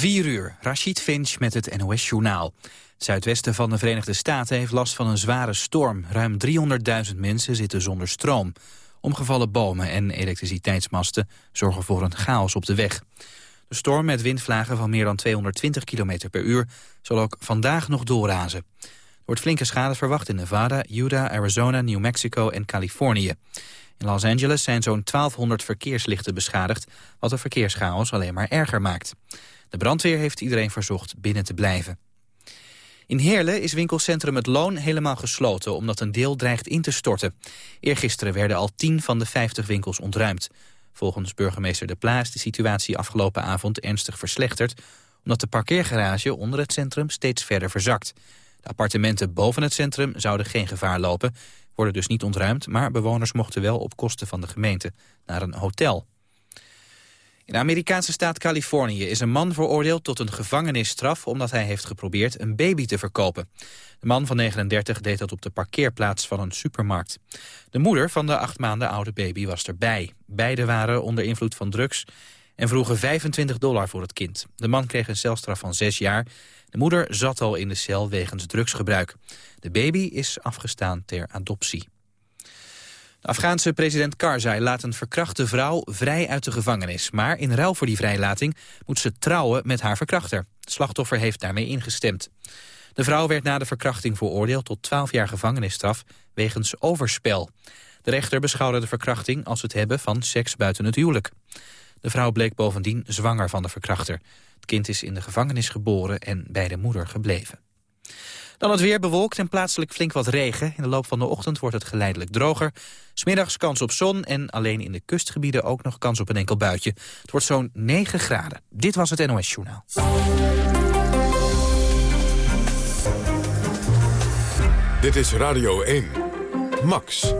4 uur, Rashid Finch met het NOS-journaal. Het zuidwesten van de Verenigde Staten heeft last van een zware storm. Ruim 300.000 mensen zitten zonder stroom. Omgevallen bomen en elektriciteitsmasten zorgen voor een chaos op de weg. De storm met windvlagen van meer dan 220 km per uur... zal ook vandaag nog doorrazen. Er wordt flinke schade verwacht in Nevada, Utah, Arizona, New Mexico en Californië. In Los Angeles zijn zo'n 1200 verkeerslichten beschadigd... wat de verkeerschaos alleen maar erger maakt. De brandweer heeft iedereen verzocht binnen te blijven. In Heerlen is winkelcentrum Het Loon helemaal gesloten... omdat een deel dreigt in te storten. Eergisteren werden al 10 van de 50 winkels ontruimd. Volgens burgemeester De Pla is de situatie afgelopen avond ernstig verslechterd... omdat de parkeergarage onder het centrum steeds verder verzakt. De appartementen boven het centrum zouden geen gevaar lopen... worden dus niet ontruimd, maar bewoners mochten wel op kosten van de gemeente naar een hotel. In de Amerikaanse staat Californië is een man veroordeeld tot een gevangenisstraf... omdat hij heeft geprobeerd een baby te verkopen. De man van 39 deed dat op de parkeerplaats van een supermarkt. De moeder van de acht maanden oude baby was erbij. Beiden waren onder invloed van drugs en vroegen 25 dollar voor het kind. De man kreeg een celstraf van zes jaar. De moeder zat al in de cel wegens drugsgebruik. De baby is afgestaan ter adoptie. De Afghaanse president Karzai laat een verkrachte vrouw vrij uit de gevangenis. Maar in ruil voor die vrijlating moet ze trouwen met haar verkrachter. Het slachtoffer heeft daarmee ingestemd. De vrouw werd na de verkrachting veroordeeld tot 12 jaar gevangenisstraf wegens overspel. De rechter beschouwde de verkrachting als het hebben van seks buiten het huwelijk. De vrouw bleek bovendien zwanger van de verkrachter. Het kind is in de gevangenis geboren en bij de moeder gebleven. Dan het weer bewolkt en plaatselijk flink wat regen. In de loop van de ochtend wordt het geleidelijk droger. Smiddags kans op zon en alleen in de kustgebieden ook nog kans op een enkel buitje. Het wordt zo'n 9 graden. Dit was het NOS Journaal. Dit is Radio 1. Max.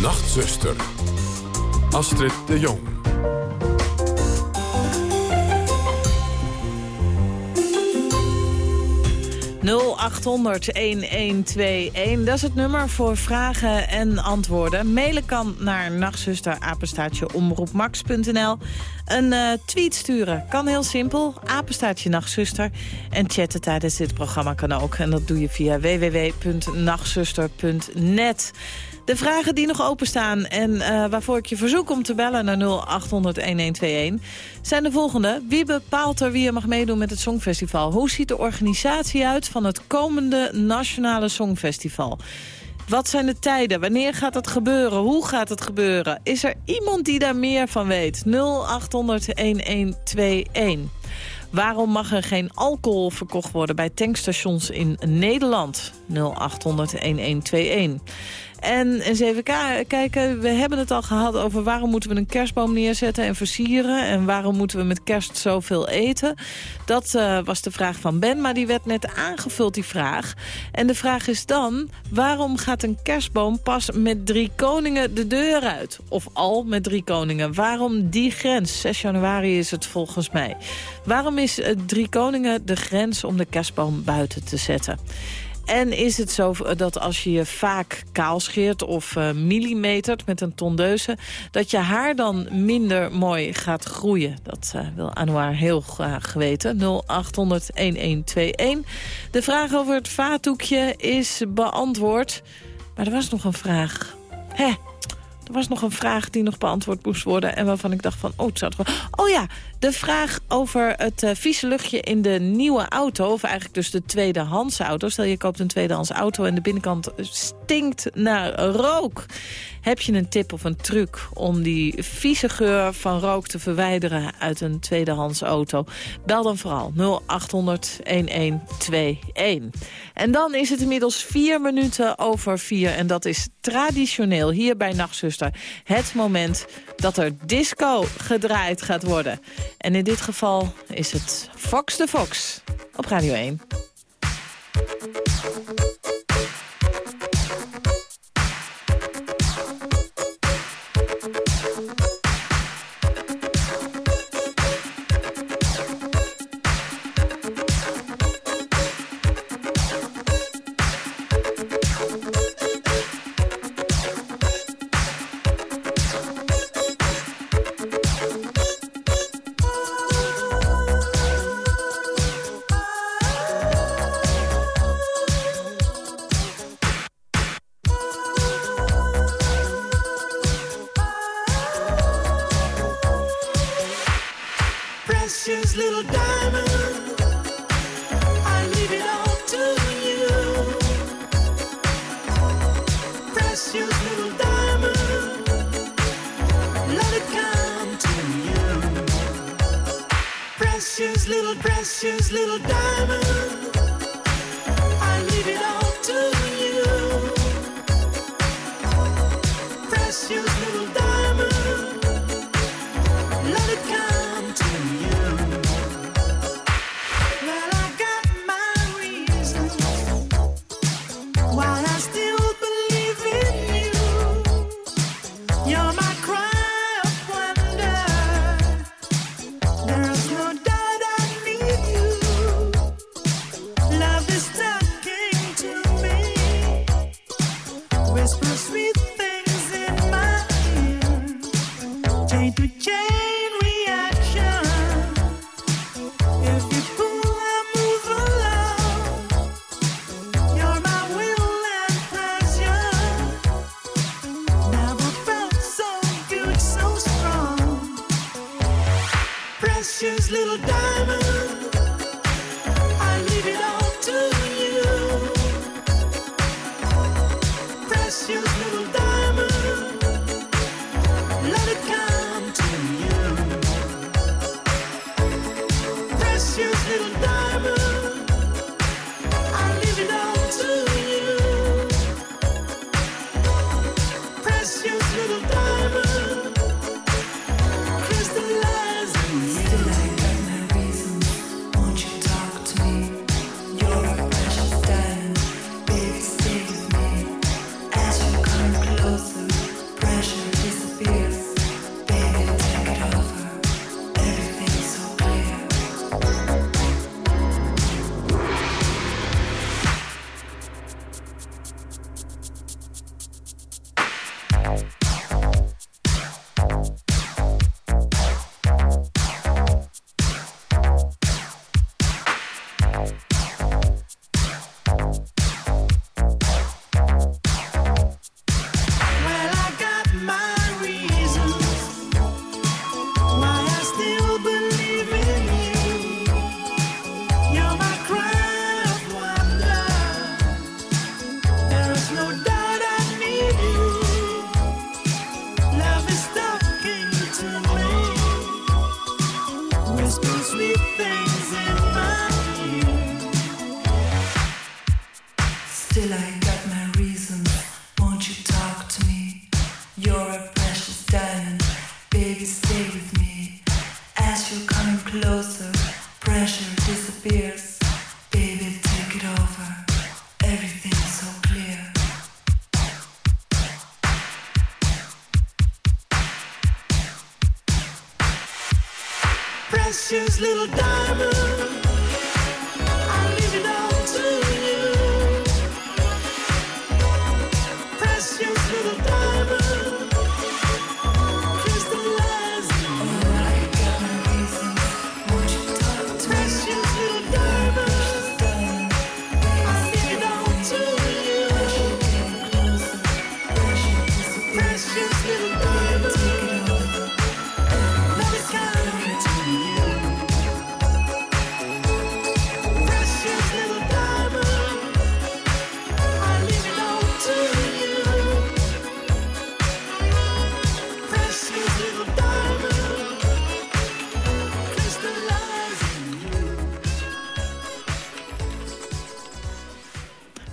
Nachtzuster. Astrid de Jong. 0800-1121. Dat is het nummer voor vragen en antwoorden. Mailen kan naar omroepmax.nl. Een uh, tweet sturen kan heel simpel. Apenstaatje nachtzuster. En chatten tijdens dit programma kan ook. En dat doe je via www.nachtzuster.net. De vragen die nog openstaan en uh, waarvoor ik je verzoek om te bellen naar 0800-1121... zijn de volgende. Wie bepaalt er wie er mag meedoen met het Songfestival? Hoe ziet de organisatie uit van het komende Nationale Songfestival? Wat zijn de tijden? Wanneer gaat het gebeuren? Hoe gaat het gebeuren? Is er iemand die daar meer van weet? 0800-1121. Waarom mag er geen alcohol verkocht worden bij tankstations in Nederland? 0800-1121. En eens even kijken, we hebben het al gehad over waarom moeten we een kerstboom neerzetten en versieren. En waarom moeten we met kerst zoveel eten. Dat uh, was de vraag van Ben, maar die werd net aangevuld, die vraag. En de vraag is dan, waarom gaat een kerstboom pas met drie koningen de deur uit? Of al met drie koningen? Waarom die grens? 6 januari is het volgens mij. Waarom is drie koningen de grens om de kerstboom buiten te zetten? En is het zo dat als je je vaak kaal scheert of uh, millimetert met een tondeuse... dat je haar dan minder mooi gaat groeien? Dat uh, wil Anouar heel graag weten. 0800-1121. De vraag over het vaatdoekje is beantwoord. Maar er was nog een vraag. Hè? Was nog een vraag die nog beantwoord moest worden... en waarvan ik dacht van, oh, het zou toch Oh ja, de vraag over het uh, vieze luchtje in de nieuwe auto... of eigenlijk dus de tweedehands auto. Stel, je koopt een tweedehands auto en de binnenkant stinkt naar rook. Heb je een tip of een truc om die vieze geur van rook te verwijderen... uit een tweedehands auto? Bel dan vooral 0800-1121. En dan is het inmiddels vier minuten over vier. En dat is traditioneel hier bij Nachtzuster het moment dat er disco gedraaid gaat worden. En in dit geval is het Fox de Fox op Radio 1. Precious little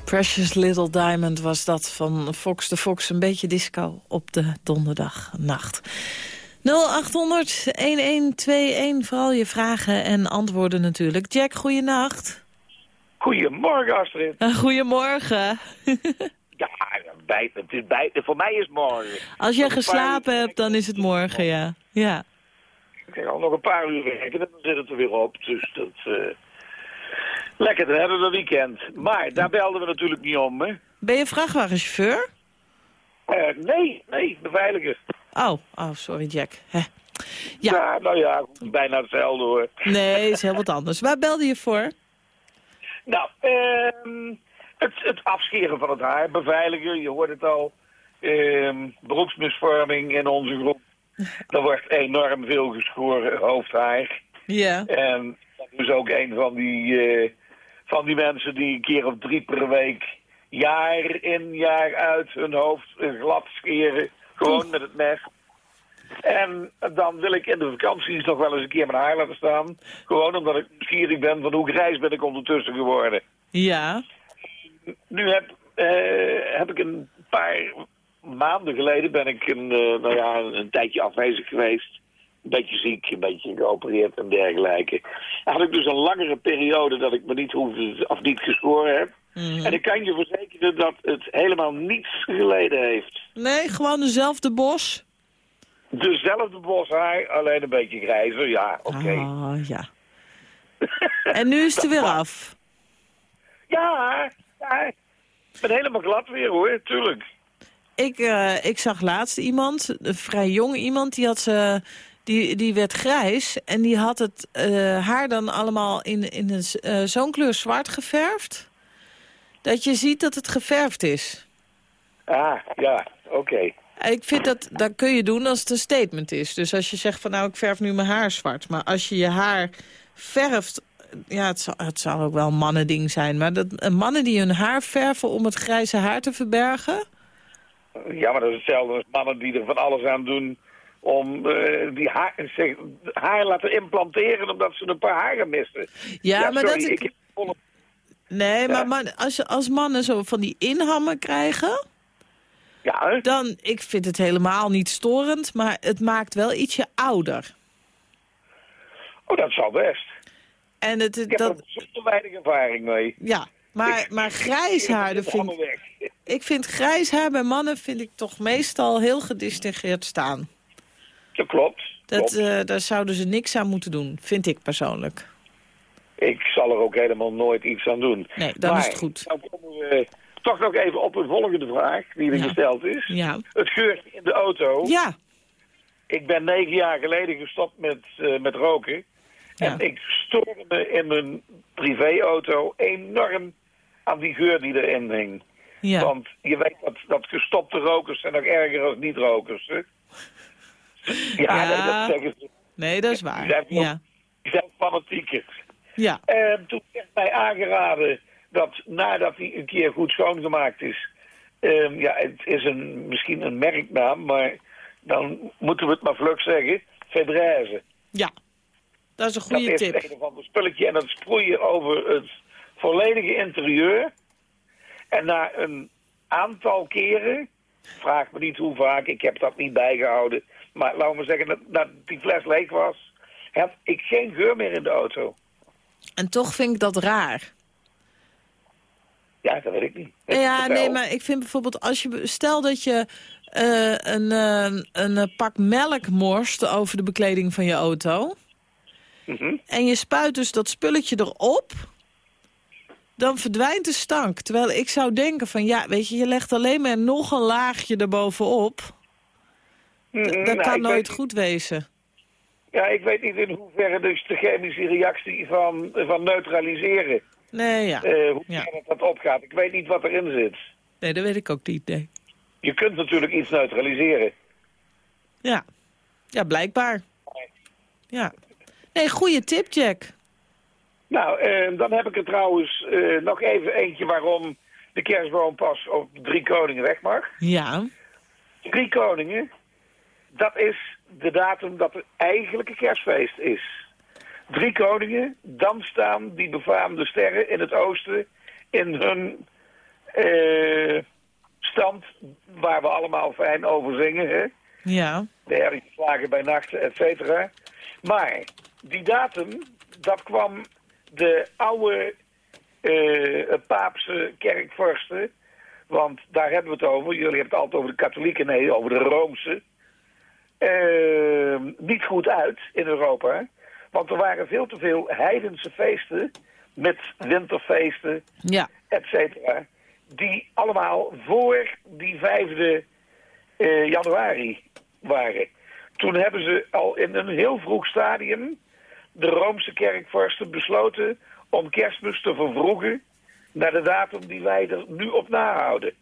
Precious Little Diamond was dat van Fox de Fox. Een beetje disco op de donderdagnacht. 0800-1121, vooral je vragen en antwoorden natuurlijk. Jack, goeienacht. Goedemorgen, Astrid. Uh, goedemorgen. Ja, bijten. Het is bijten. Voor mij is morgen. Als paar geslapen uur hebt, dan is het morgen, ja. Ja, Ik ga al nog een paar uur werken en dan zit het er weer op. Dus dat... eh, Lekker, dan hebben we weekend. Maar daar belden we natuurlijk niet om, hè? Ben je vrachtwagenchauffeur? Eh, nee, nee, beveiliger. Oh, oh sorry Jack. Hè. Ja. Ja. nou ja, bijna hetzelfde hoor. Nee, is heel wat anders. Waar belde je voor? Nou, ehm, het, het afscheren van het haar, beveiliger, je hoort het al. Ehm, beroepsmisvorming in onze groep. Er wordt enorm veel geschoren hoofdhaar. Ja. En dat is ook een van die, eh, van die mensen die een keer of drie per week, jaar in, jaar uit, hun hoofd glad scheren. Gewoon met het mes. En dan wil ik in de vakanties nog wel eens een keer mijn haar laten staan. Gewoon omdat ik nieuwsgierig ben van hoe grijs ben ik ondertussen geworden. Ja. Nu heb, eh, heb ik een paar maanden geleden ben ik een, eh, nou ja, een tijdje afwezig geweest. Een beetje ziek, een beetje geopereerd en dergelijke. Dan had ik dus een langere periode dat ik me niet hoefde of niet geschoren heb. Mhm. En ik kan je verzekeren dat het helemaal niets geleden heeft. Nee, gewoon dezelfde bos. Dezelfde boshaar, alleen een beetje grijzer, ja, oké. Ah, ja. En nu is het er weer af. Ja, ja, ik ben helemaal glad weer hoor, tuurlijk. Ik, eh, ik zag laatst iemand, een vrij jong iemand, die, had ze, die, die werd grijs. En die had het eh, haar dan allemaal in, in een, eh, zo'n kleur zwart geverfd. Dat je ziet dat het geverfd is. Ah, ja, oké. Ik vind dat, dat kun je doen als het een statement is. Dus als je zegt van nou, ik verf nu mijn haar zwart. Maar als je je haar verft... Ja, het zal, het zal ook wel een mannending zijn. Maar dat, mannen die hun haar verven om het grijze haar te verbergen... Ja, maar dat is hetzelfde als mannen die er van alles aan doen om eh, die haar, laten implanteren omdat ze een paar haren missen. Ja, maar sorry, dat... ik heb Nee, maar man, als, je, als mannen zo van die inhammen krijgen... Ja, hè? dan, ik vind het helemaal niet storend... maar het maakt wel ietsje ouder. oh, dat zal best. En het, Ik heb dat, er zo weinig ervaring mee. ja, maar, Ik- maar grijs haar, is vind, ik vind grijs haar bij mannen vind ik toch meestal heel gedistingeerd staan. Dat klopt. Dat, klopt. eh, daar zouden ze niks aan moeten doen, vind ik persoonlijk. Ik zal er ook helemaal nooit iets aan doen. Nee, dan maar, is het goed. Nou komen we toch nog even op een volgende vraag die er Ja. gesteld is. Ja. Het geurtje in de auto. Ja, Ik ben negen jaar geleden gestopt met, eh, met roken. Ja. En ik stoorde me in mijn privéauto enorm aan die geur die erin hing. ja. Want je weet dat, dat gestopte rokers zijn nog erger dan niet-rokers. Ja, Ja. nee, dat zeggen ze. nee, dat is Die waar. zijn, Ja, die zijn fanatieker. ja. En toen werd mij aangeraden dat nadat hij een keer goed schoongemaakt is... ehm, ja, het is een, misschien een merknaam, maar dan moeten we het maar vlug zeggen. Febraise. ja. Dat is een goede dat tip. is een of ander spulletje en dat sproei je over het volledige interieur. En na een aantal keren, vraag me niet hoe vaak, ik heb dat niet bijgehouden. Maar laten we maar zeggen, dat, dat die fles leeg was, heb ik geen geur meer in de auto. En toch vind ik dat raar. Ja, dat weet ik niet. Ja, nee, maar ik vind bijvoorbeeld als je... Stel dat je eh, een, eh, een eh, pak melk morst over de bekleding van je auto... Mhm. en je spuit dus dat spulletje erop... dan verdwijnt de stank. Terwijl ik zou denken van, ja, weet je... je legt alleen maar nog een laagje erbovenop. Mhm, dat nou, kan nooit weet- goed wezen. Ja, ik weet niet in hoeverre dus de chemische reactie van, van neutraliseren, Nee, ja. eh, hoe Ja. dat, dat opgaat. Ik weet niet wat erin zit. Nee, dat weet ik ook niet, nee. Je kunt natuurlijk iets neutraliseren. Ja, ja blijkbaar. Ja. Nee, goede tip, Jack. Nou, eh, dan heb ik er trouwens eh, nog even eentje waarom de kerstboom pas op Drie Koningen weg mag. Ja. Drie Koningen, dat is de datum dat er eigenlijk een kerstfeest is. Drie Koningen, dan staan die befaamde sterren in het oosten in hun eh, stand waar we allemaal fijn over zingen. Hè? Ja. de hergeslagen bij nacht, et cetera. Maar die datum, dat kwam de oude eh, paapse kerkvorsten, want daar hebben we het over, jullie hebben het altijd over de katholieken, nee, over de Roomse, eh, niet goed uit in Europa. Want er waren veel te veel heidense feesten met winterfeesten, Ja. et cetera, die allemaal voor die vijfde eh, januari waren. Toen hebben ze al in een heel vroeg stadium de Roomse kerkvorsten besloten om kerstmis te vervroegen naar de datum die wij er nu op nahouden.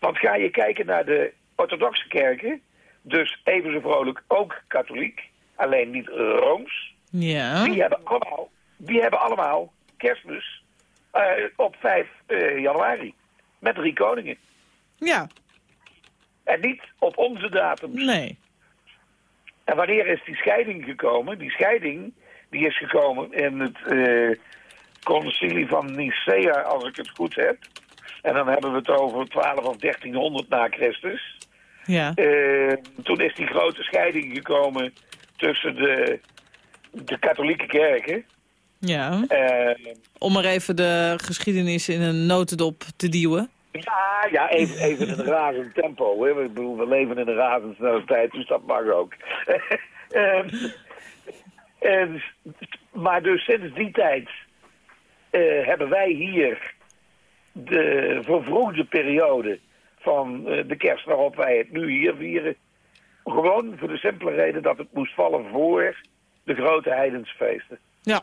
Want ga je kijken naar de orthodoxe kerken, dus even zo vrolijk ook katholiek, alleen niet Rooms, Ja. Die hebben allemaal, die hebben allemaal kerstmis eh, op 5 eh, januari. Met drie koningen. Ja, En niet op onze datum. nee. En wanneer is die scheiding gekomen? Die scheiding die is gekomen in het eh concilie van Nicea, als ik het goed heb. En dan hebben we het over 12 of 1300 na Christus. Ja. Eh, toen is die grote scheiding gekomen tussen de, de katholieke kerken. Ja. Eh, Om maar even de geschiedenis in een notendop te duwen. ja, ja even, even in een razend tempo. Hè. Ik bedoel, we leven in een razendsnelle tijd, dus dat mag ook. Ehm, en, maar dus sinds die tijd eh, hebben wij hier de vervroegde periode van eh, de kerst waarop wij het nu hier vieren. Gewoon voor de simpele reden dat het moest vallen voor de grote heidensfeesten. Ja.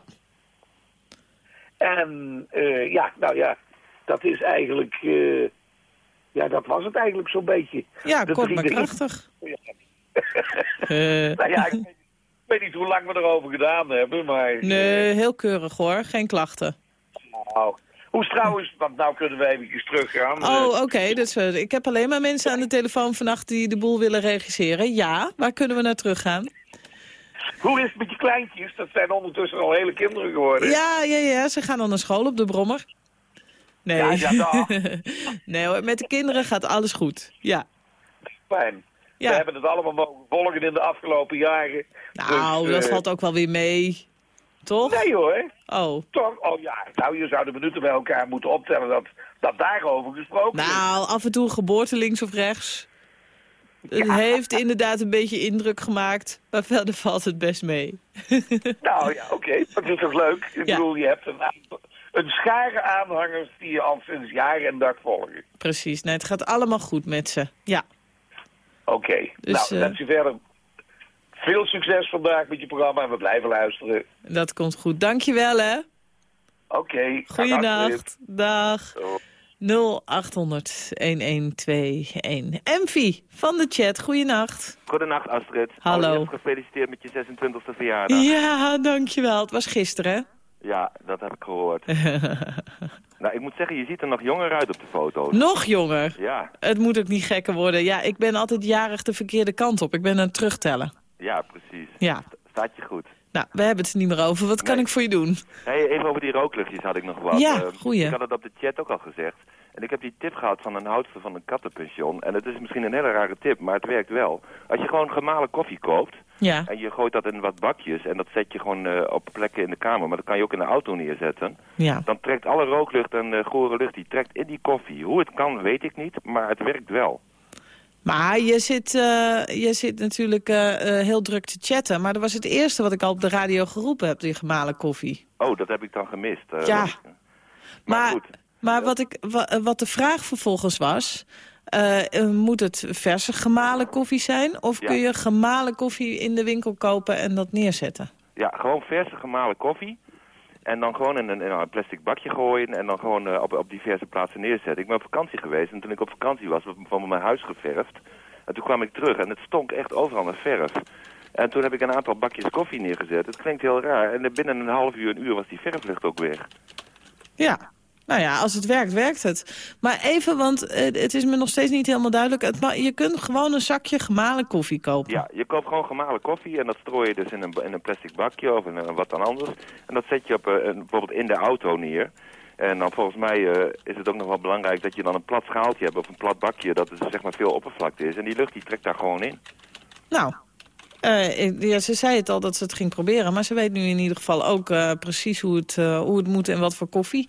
En eh, ja, nou ja, dat is eigenlijk... eh, ja, dat was het eigenlijk zo'n beetje. Ja, De kort maar krachtig. Ja. Nou ja, ik weet, ik weet niet hoe lang we erover gedaan hebben, maar... nee, heel keurig hoor. Geen klachten. Nou, hoe is trouwens, want nou kunnen we even teruggaan. Oh, Eh, oké. dus, eh, ik heb alleen maar mensen aan de telefoon vannacht die de boel willen regisseren. Ja, waar kunnen we naar teruggaan? hoe is het met je kleintjes? Dat zijn ondertussen al hele kinderen geworden. Ja, ja, ja. Ze gaan dan naar school op de brommer. Nee. Ja, nee hoor, met de kinderen gaat alles goed. Ja. Fijn. Ja. We hebben het allemaal mogen volgen in de afgelopen jaren. Nou, Dus, dat eh, valt ook wel weer mee. Toch? Nee hoor. Oh. Toch? Oh ja, nou je zou de minuten bij elkaar moeten optellen dat, dat daarover gesproken is. Nou, af en toe geboorte links of rechts. Het heeft inderdaad een beetje indruk gemaakt, maar verder valt het best mee. Nou ja, oké. Dat is toch leuk? Ik Ja. bedoel, je hebt een, een schare aanhangers die je al sinds jaar en dag volgen. Precies, nee, het gaat allemaal goed met ze. Ja, Oké. Dus, nou, eh, wens je verder veel succes vandaag met je programma en we blijven luisteren. dat komt goed. Dankjewel hè. Oké. dag, Goeienacht. Dag. Astrid. 0800-1121. Envy van de chat, goeienacht. Goedenacht Astrid. Hallo. Allereerst gefeliciteerd met je 26e verjaardag. Ja, dankjewel. Het was gisteren, hè? Ja, dat heb ik gehoord. nou, ik moet zeggen, je ziet er nog jonger uit op de foto's. Nog jonger. Ja, Het moet ook niet gekker worden. Ja, ik ben altijd jarig de verkeerde kant op. Ik ben aan het terugtellen. Ja, precies. Ja. Staat je goed. Nou, we hebben het er niet meer over. Wat kan ik voor je doen? Hey, even over die rookluchtjes had ik nog wat. Ja, Eh, goeie. Ik had het op de chat ook al gezegd. En ik heb die tip gehad van een houdster van een kattenpension. En het is misschien een hele rare tip, maar het werkt wel. Als je gewoon gemalen koffie koopt... Ja. en je gooit dat in wat bakjes... en dat zet je gewoon eh, op plekken in de kamer... maar dat kan je ook in de auto neerzetten... Ja. dan trekt alle rooklucht en uh, gore lucht... die trekt in die koffie. Hoe het kan, weet ik niet, maar het werkt wel. Maar je zit, eh, je zit natuurlijk eh, eh, heel druk te chatten. Maar dat was het eerste wat ik al op de radio geroepen heb, die gemalen koffie. Oh, dat heb ik dan gemist. Ja. maar Maar, goed. maar wat, ik, wa- wat de vraag vervolgens was... moet het verse gemalen koffie zijn? Of Ja. kun je gemalen koffie in de winkel kopen en dat neerzetten? Ja, gewoon verse gemalen koffie. En dan gewoon in een, in een plastic bakje gooien en dan gewoon eh, op, op diverse plaatsen neerzetten. Ik ben op vakantie geweest en toen ik op vakantie was, was van mijn huis geverfd. En toen kwam ik terug en het stonk echt overal naar verf. En toen heb ik een aantal bakjes koffie neergezet. Het klinkt heel raar. En binnen een half uur, een uur was die verflucht ook weg. Ja. Nou ja, als het werkt, werkt het. Maar even, want eh, het is me nog steeds niet helemaal duidelijk. Het je kunt gewoon een zakje gemalen koffie kopen. Ja, je koopt gewoon gemalen koffie en dat strooi je dus in een, in een plastic bakje of in een, wat dan anders. En dat zet je op, eh, een- bijvoorbeeld in de auto neer. En dan volgens mij eh, is het ook nog wel belangrijk dat je dan een plat schaaltje hebt of een plat bakje dat er zeg maar veel oppervlakte is. En die lucht die trekt daar gewoon in. Nou, eh, ja, ze zei het al dat ze het ging proberen. Maar ze weet nu in ieder geval ook eh, precies hoe het, eh, hoe het moet en wat voor koffie.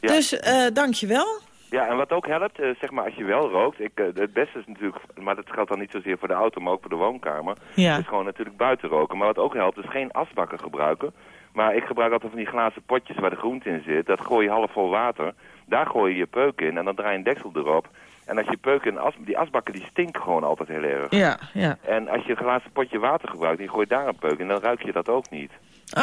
Ja. Dus eh dankjewel. Ja, en wat ook helpt, zeg maar als je wel rookt, ik, het beste is natuurlijk, maar dat geldt dan niet zozeer voor de auto, maar ook voor de woonkamer, Ja. is gewoon natuurlijk buiten roken. Maar wat ook helpt, is geen asbakken gebruiken. Maar ik gebruik altijd van die glazen potjes waar de groente in zit. Dat gooi je half vol water. Daar gooi je je peuk in en dan draai je een deksel erop. En als je peuk in as, die asbakken die stinken gewoon altijd heel erg. Ja, ja. En als je een glazen potje water gebruikt en je gooit daar een peuk in, dan ruik je dat ook niet.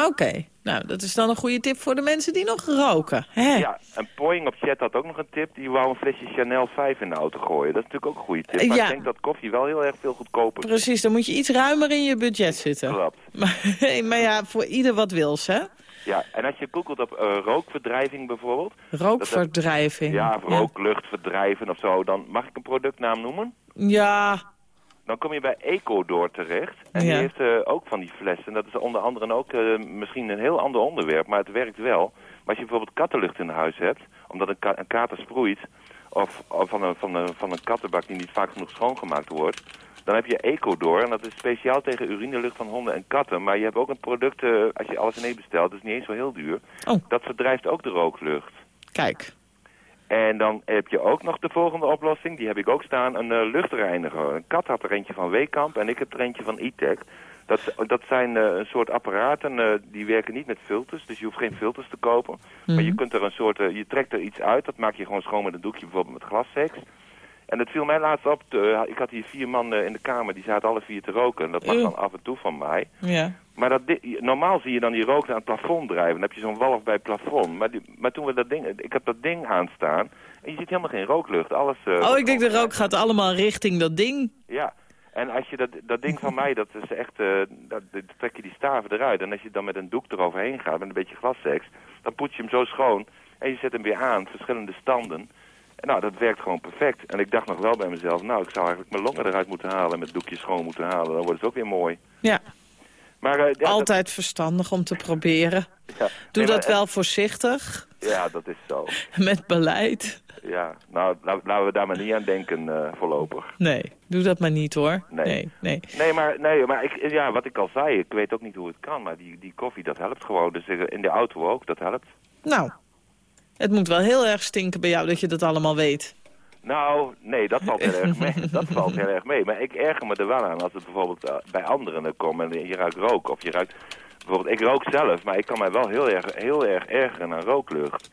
Oké, nou, dat is dan een goede tip voor de mensen die nog roken. Hè? Ja, en Poing op chat had ook nog een tip. Die wou een flesje Chanel 5 in de auto gooien. Dat is natuurlijk ook een goede tip. Maar Ja. ik denk dat koffie wel heel erg veel goedkoper is. Precies, dan moet je iets ruimer in je budget zitten. Klopt. Maar, maar ja, voor ieder wat wils, hè? Ja, en als je googelt op eh, rookverdrijving bijvoorbeeld... Rookverdrijving. Ja, of rooklucht verdrijven of zo... dan mag ik een productnaam noemen? Ja, Dan kom je bij Ecodoor terecht. En die Ja. heeft eh, ook van die flessen. Dat is onder andere ook eh, misschien een heel ander onderwerp, maar het werkt wel. Maar als je bijvoorbeeld kattenlucht in huis hebt, omdat een, ka- een kater sproeit... Of, of van, een, van, een, van een kattenbak die niet vaak genoeg schoongemaakt wordt... dan heb je Ecodoor en dat is speciaal tegen urinelucht van honden en katten. Maar je hebt ook een product, eh, als je alles in één bestelt, dat is niet eens zo heel duur... Oh. dat verdrijft ook de rooklucht. kijk. En dan heb je ook nog de volgende oplossing, die heb ik ook staan, een eh, luchtreiniger. Een kat had er eentje van Weekamp en ik heb er eentje van E-Tech. Dat, dat zijn eh, een soort apparaten, eh, die werken niet met filters, dus je hoeft geen filters te kopen. Maar je kunt er een soort, eh, je trekt er iets uit, dat maak je gewoon schoon met een doekje, bijvoorbeeld met glassex. En het viel mij laatst op, ik had hier vier man eh, in de kamer, die zaten alle vier te roken. En dat mag Eeuw. dan af en toe van mij. Ja. Maar dat normaal zie je dan die rook aan het plafond drijven. Dan heb je zo'n walf bij het plafond. Maar, die, maar toen we dat ding, ik heb dat ding aanstaan en je ziet helemaal geen rooklucht. Alles, Oh, ik denk de rook gaat allemaal richting dat ding. Ja. En als je dat, dat ding van mij, dat is echt, eh, dat, trek je die staven eruit. En als je dan met een doek eroverheen gaat, met een beetje glassex, dan poets je hem zo schoon. En je zet hem weer aan, verschillende standen. En nou, dat werkt gewoon perfect. En ik dacht nog wel bij mezelf, nou, ik zou eigenlijk mijn longen eruit moeten halen en met doekjes schoon moeten halen. Dan wordt het ook weer mooi. Ja, Maar, eh, ja, altijd verstandig om te proberen. ja. Doe Nee, dat maar, wel voorzichtig, eh, Ja, dat is zo. met beleid. Ja, nou, la- laten we daar maar niet aan denken eh, voorlopig. Nee, doe dat maar niet hoor. Nee. nee. nee. Nee, maar, nee, maar ik, ja, wat ik al zei, ik weet ook niet hoe het kan, maar die, die koffie, dat helpt gewoon. Dus eh, in de auto ook, dat helpt. Nou, het moet wel heel erg stinken bij jou dat je dat allemaal weet. Nou, nee, dat valt heel erg mee. Dat valt heel erg mee. Maar ik erger me er wel aan als het bijvoorbeeld eh, bij anderen er komt en je ruikt rook. Of je ruikt, bijvoorbeeld, ik rook zelf, maar ik kan mij wel heel erg, heel erg ergeren aan rooklucht.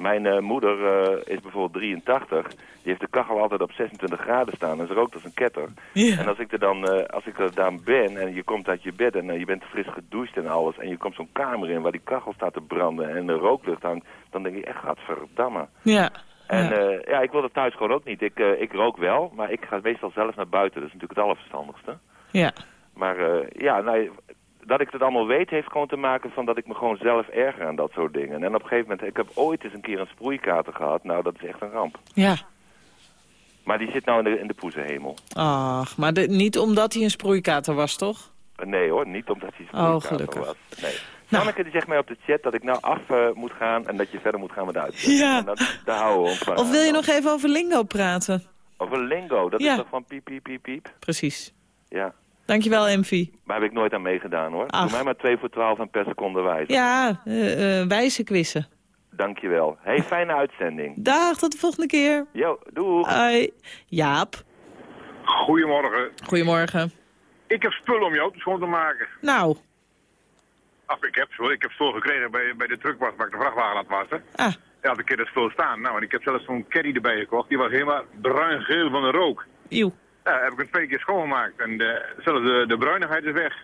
Mijn eh, moeder eh, is bijvoorbeeld 83. Die heeft de kachel altijd op 26 graden staan en ze rookt als een ketter. En als ik er dan, eh, als ik er dan ben en je komt uit je bed en je bent fris gedoucht en alles... en je komt zo'n kamer in waar die kachel staat te branden en de rooklucht hangt... dan denk ik echt, gadverdamme. Ja. En ja. ja. ik wil dat thuis gewoon ook niet. Ik, ik rook wel, maar ik ga meestal zelf naar buiten. Dat is natuurlijk het allerverstandigste. ja. Maar ja, nou, dat ik het allemaal weet heeft gewoon te maken van dat ik me gewoon zelf erger aan dat soort dingen. En op een gegeven moment, ik heb ooit eens een keer een sproeikater gehad. Nou, dat is echt een ramp. Ja. Maar die zit nou in de, in de poezenhemel. Ach, maar de- niet omdat hij een sproeikater was, toch? Eh, Nee hoor, niet omdat hij Oh, sproeikater gelukkig. was. Nee. Nou. Die zegt mij op de chat dat ik nou af eh, moet gaan en dat je verder moet gaan met uitzending. Ja. En dat, daar houden we ons van. Of wil je nog even over lingo praten? Over lingo, dat Ja. is toch van piep, piep, piep, piep? Precies. Ja. Dankjewel, Envy. Maar heb ik nooit aan meegedaan hoor. Ach. Doe mij maar 2 voor 12 en per seconde wijzen. Ja, eh eh, wijze quizzen. Dankjewel. Hey, fijne uitzending. Dag, tot de volgende keer. Jo, doeg. Hoi. Jaap, Goedemorgen. goedemorgen. Ik heb spullen om je auto schoon te maken. Nou, Ach, ik heb spullen. Ik heb spul gekregen bij, bij de truckwas waar ik de vrachtwagen laat wassen. ah, Ja, had een keer dat spul staan. Nou, en ik heb zelfs zo'n caddy erbij gekocht. Die was helemaal bruin-geel van de rook. eeuw. Ja, heb ik een twee keer schoongemaakt. En de, zelfs de, de bruinigheid is weg.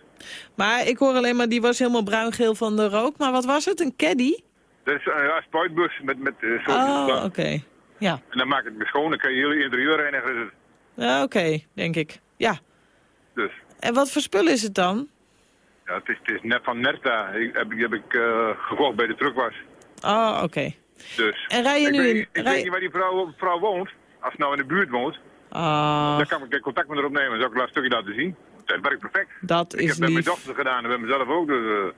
Maar ik hoor alleen maar, die was helemaal bruin-geel van de rook. Maar wat was het, een caddy? Dat is een ja, spuitbus met, met uh, Oh, oké. Ja, En dan maak ik het schoon. Dan kan je heel interieur reinigen. het. Ja, oké, denk ik. Ja. Dus En wat voor spul is het dan? ja, het, is, het is net van Nerta. Ik, heb, die heb ik eh, gekocht bij de truckwas. Oh, oké. Dus. En rij je ik nu weet, in... ik rij- weet niet waar die vrouw, vrouw woont. Als ze nou in de buurt woont. Ah, Dan kan ik contact met haar opnemen en zou ik een stukje laten zien. Het werkt perfect. dat Ik is heb het met mijn dochter gedaan en bij mezelf ook. Dus, eh,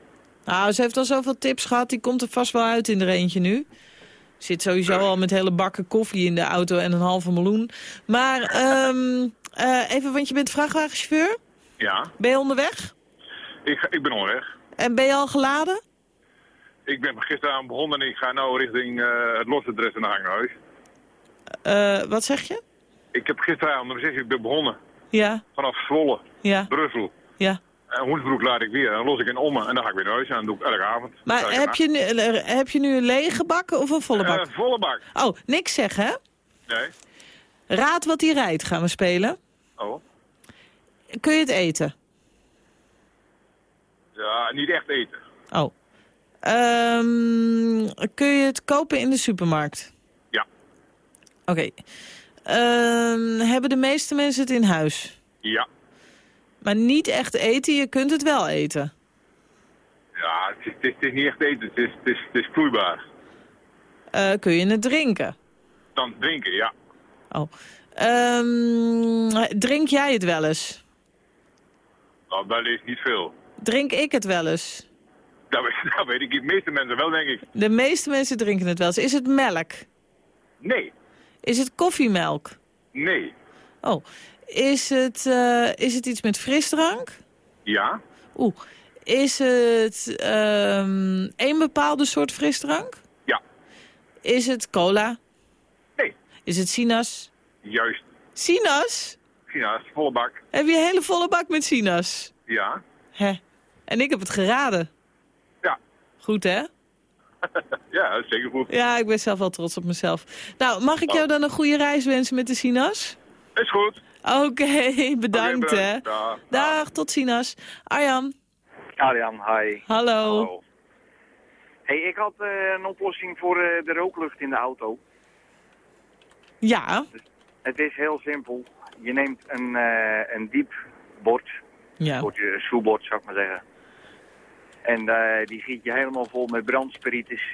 Nou, ze heeft al zoveel tips gehad. Die komt er vast wel uit in er eentje nu. Zit sowieso al met hele bakken koffie in de auto en een halve miljoen. Maar ehm, eh, even, want je bent vrachtwagenchauffeur. ja, Ben je onderweg? ik, ik ben onderweg. En ben je al geladen? Ik ben gisteravond begonnen en ik ga nu richting eh, het losadres en dan ga ik naar huis. Eh, wat zeg je? Ik heb gisteravond om 6 uur ben begonnen. Ja, Vanaf Zwolle, ja, Brussel. ja. En Hoensbroek laat ik weer. En dan los ik in Ommen en dan ga ik weer naar huis. En dan doe ik elke avond. Maar Elke heb nacht. je, nu, eh, heb je nu een lege bak of een volle bak? Eh, volle bak. Oh, niks zeggen, hè? Nee. Raad wat hij rijdt gaan we spelen. Oh. Kun je het eten? Ja, niet echt eten. Oh. Ehm, kun je het kopen in de supermarkt? Ja. Oké. Ehm, hebben de meeste mensen het in huis? Ja. Maar niet echt eten, je kunt het wel eten. Ja, het is, het is, het is niet echt eten. Het is, het is, het is vloeibaar. Eh, kun je het drinken? Dan drinken, ja. Oh. Ehm, drink jij het wel eens? Nou, wel is niet veel. Drink ik het wel eens? Dat weet, dat weet ik. De meeste mensen wel, denk ik. De meeste mensen drinken het wel eens. Is het melk? Nee. Is het koffiemelk? Nee. Oh. Is het, eh, is het iets met frisdrank? Ja. Oeh. Is het ehm een bepaalde soort frisdrank? Ja. Is het cola? Nee. Is het sinaas? Juist. Sinaas? Het is volle bak. Heb je een hele volle bak met sinaas? Ja. Hè. En ik heb het geraden. Ja. Goed, hè? ja, zeker goed. Ja, ik ben zelf wel trots op mezelf. Nou, mag ik jou dan een goede reis wensen met de sinaas? Is goed. Oké, bedankt, hè. Ja. Dag, tot sinaas. Arjan, Adriaan, hi. hallo. Hey, ik had eh, een oplossing voor eh, de rooklucht in de auto. Ja, Het is heel simpel. Je neemt een, eh, een diep bord, ja. bordje, een schoelbord zou ik maar zeggen. En eh, die giet je helemaal vol met brandspiritus.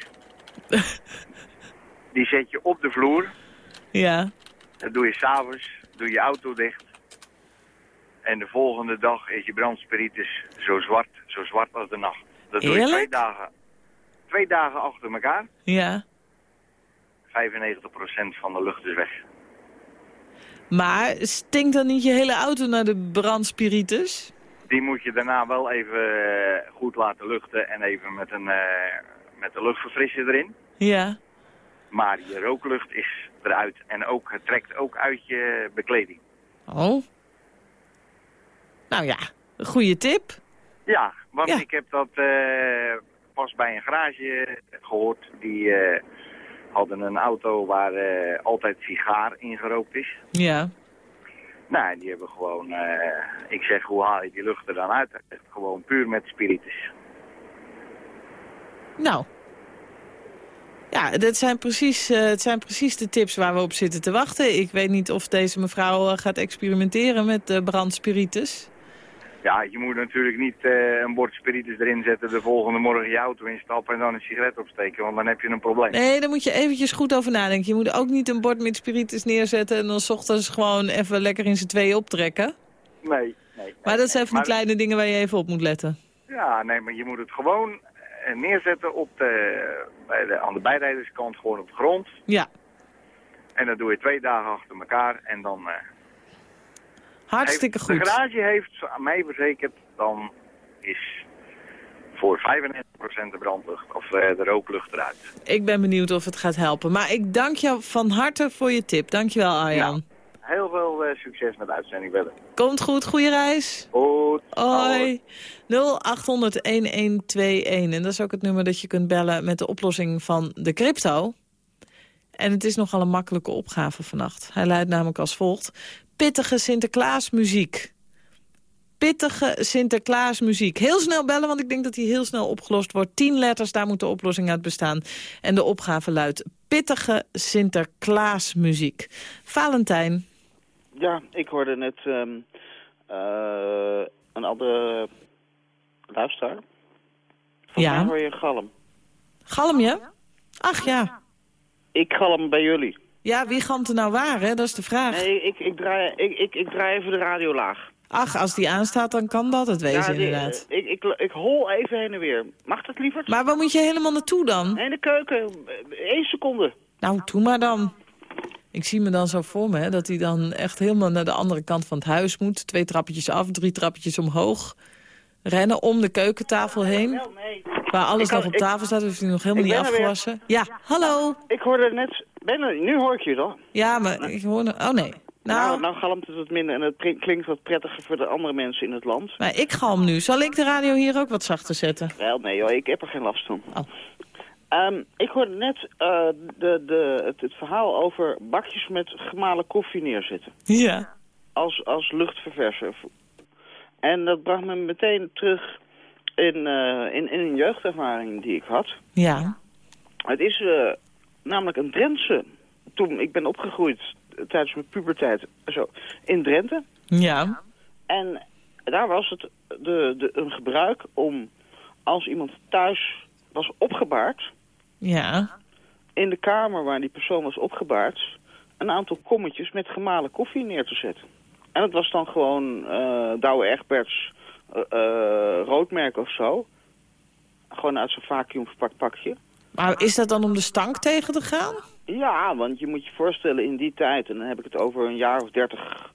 die zet je op de vloer. ja. Dat doe je s'avonds, doe je auto dicht. En de volgende dag is je brandspiritus zo zwart, zo zwart als de nacht. Dat doe je twee dagen, twee dagen achter elkaar. Ja. 95% van de lucht is weg. Maar stinkt dan niet je hele auto naar de brandspiritus? Die moet je daarna wel even eh, goed laten luchten en even met een, eh, met de luchtverfrisser erin. Ja. Maar je rooklucht is eruit en ook, het trekt ook uit je bekleding. Oh. Nou ja, een goede tip. Ja, want Ja. ik heb dat eh, pas bij een garage gehoord. Die hadden een auto waar altijd sigaar in gerookt is. Ja. En die hebben gewoon, eh, ik zeg, hoe haal je die lucht er dan uit? Gewoon puur met spiritus. Nou. Ja, dat zijn precies, eh, het zijn precies de tips waar we op zitten te wachten. Ik weet niet of deze mevrouw eh, gaat experimenteren met brandspiritus. Ja, je moet natuurlijk niet eh, een bord spiritus erin zetten, de volgende morgen je auto instappen en dan een sigaret opsteken, want dan heb je een probleem. Nee, daar moet je eventjes goed over nadenken. Je moet ook niet een bord met spiritus neerzetten... en dan 's ochtends gewoon even lekker in z'n tweeën optrekken. Nee, nee. Maar dat zijn van die Maar- kleine dingen waar je even op moet letten. Ja, nee, maar je moet het gewoon eh, neerzetten op de, bij de, aan de bijrijderskant, gewoon op de grond. Ja, En dat doe je twee dagen achter elkaar en dan... eh, hartstikke heeft, De goed. garage heeft aan mij verzekerd, dan is voor 95% de brandlucht of eh, de rooklucht eruit. Ik ben benieuwd of het gaat helpen. Maar ik dank jou van harte voor je tip. Dankjewel, Arjan. Heel veel eh, succes met de uitzending verder. Komt goed, goede reis. Goed. Hoi. 0800-1121. En dat is ook het nummer dat je kunt bellen met de oplossing van de crypto. En het is nogal een makkelijke opgave vannacht. Hij luidt namelijk als volgt. Pittige Sinterklaasmuziek. Pittige Sinterklaasmuziek. Heel snel bellen, want ik denk dat die heel snel opgelost wordt. Tien letters, daar moet de oplossing uit bestaan. En de opgave luidt pittige Sinterklaasmuziek. Valentijn. Ja, ik hoorde net ehm, eh, een andere luisteraar. Volgens Ja. hoor je galm. Galm je? Ach ja. Ik galm bij jullie. Ja, wie er nou waar, hè? Dat is de vraag. Nee, ik, ik, draai, ik, ik, ik draai even de radio laag. Ach, als die aanstaat, dan kan dat het wezen, Ja, die- inderdaad. ik, ik, ik hol even heen en weer. Mag dat liever? Maar waar moet je helemaal naartoe dan? In de keuken. Eén seconde. Nou, doe maar dan. Ik zie me dan zo voor me, hè, dat hij dan echt helemaal naar de andere kant van het huis moet. Twee trappetjes af, drie trappetjes omhoog. Rennen om de keukentafel heen. Waar alles kan- nog op tafel staat, heeft hij nog helemaal niet afgewassen. Ja, hallo. Ik hoorde net... Ben er, nu hoor ik je toch? Ja, maar ik hoor... Oh nee. Nou, Nou, nou galmt het wat minder en het klink- klinkt wat prettiger voor de andere mensen in het land. maar ik galm nu. Zal ik de radio hier ook wat zachter zetten? Wel, nee joh, ik heb er geen last van. Oh. Ehm, ik hoorde net eh, de, de, het, het verhaal over bakjes met gemalen koffie neerzetten. Ja. Als, als luchtververser. En dat bracht me meteen terug in, eh, in, in een jeugdervaring die ik had. Ja. Het is eh, namelijk een Drentse. Toen ik ben opgegroeid tijdens mijn puberteit zo, in Drenthe. Ja. En daar was het de, de, een gebruik om als iemand thuis was opgebaard... Ja. in de kamer waar die persoon was opgebaard... een aantal kommetjes met gemalen koffie neer te zetten. En dat was dan gewoon eh Douwe Egberts eh, eh, roodmerk of zo. Gewoon uit zo'n vacuüm verpakt pakje. Maar is dat dan om de stank tegen te gaan? Ja, want je moet je voorstellen in die tijd... en dan heb ik het over een jaar of 30,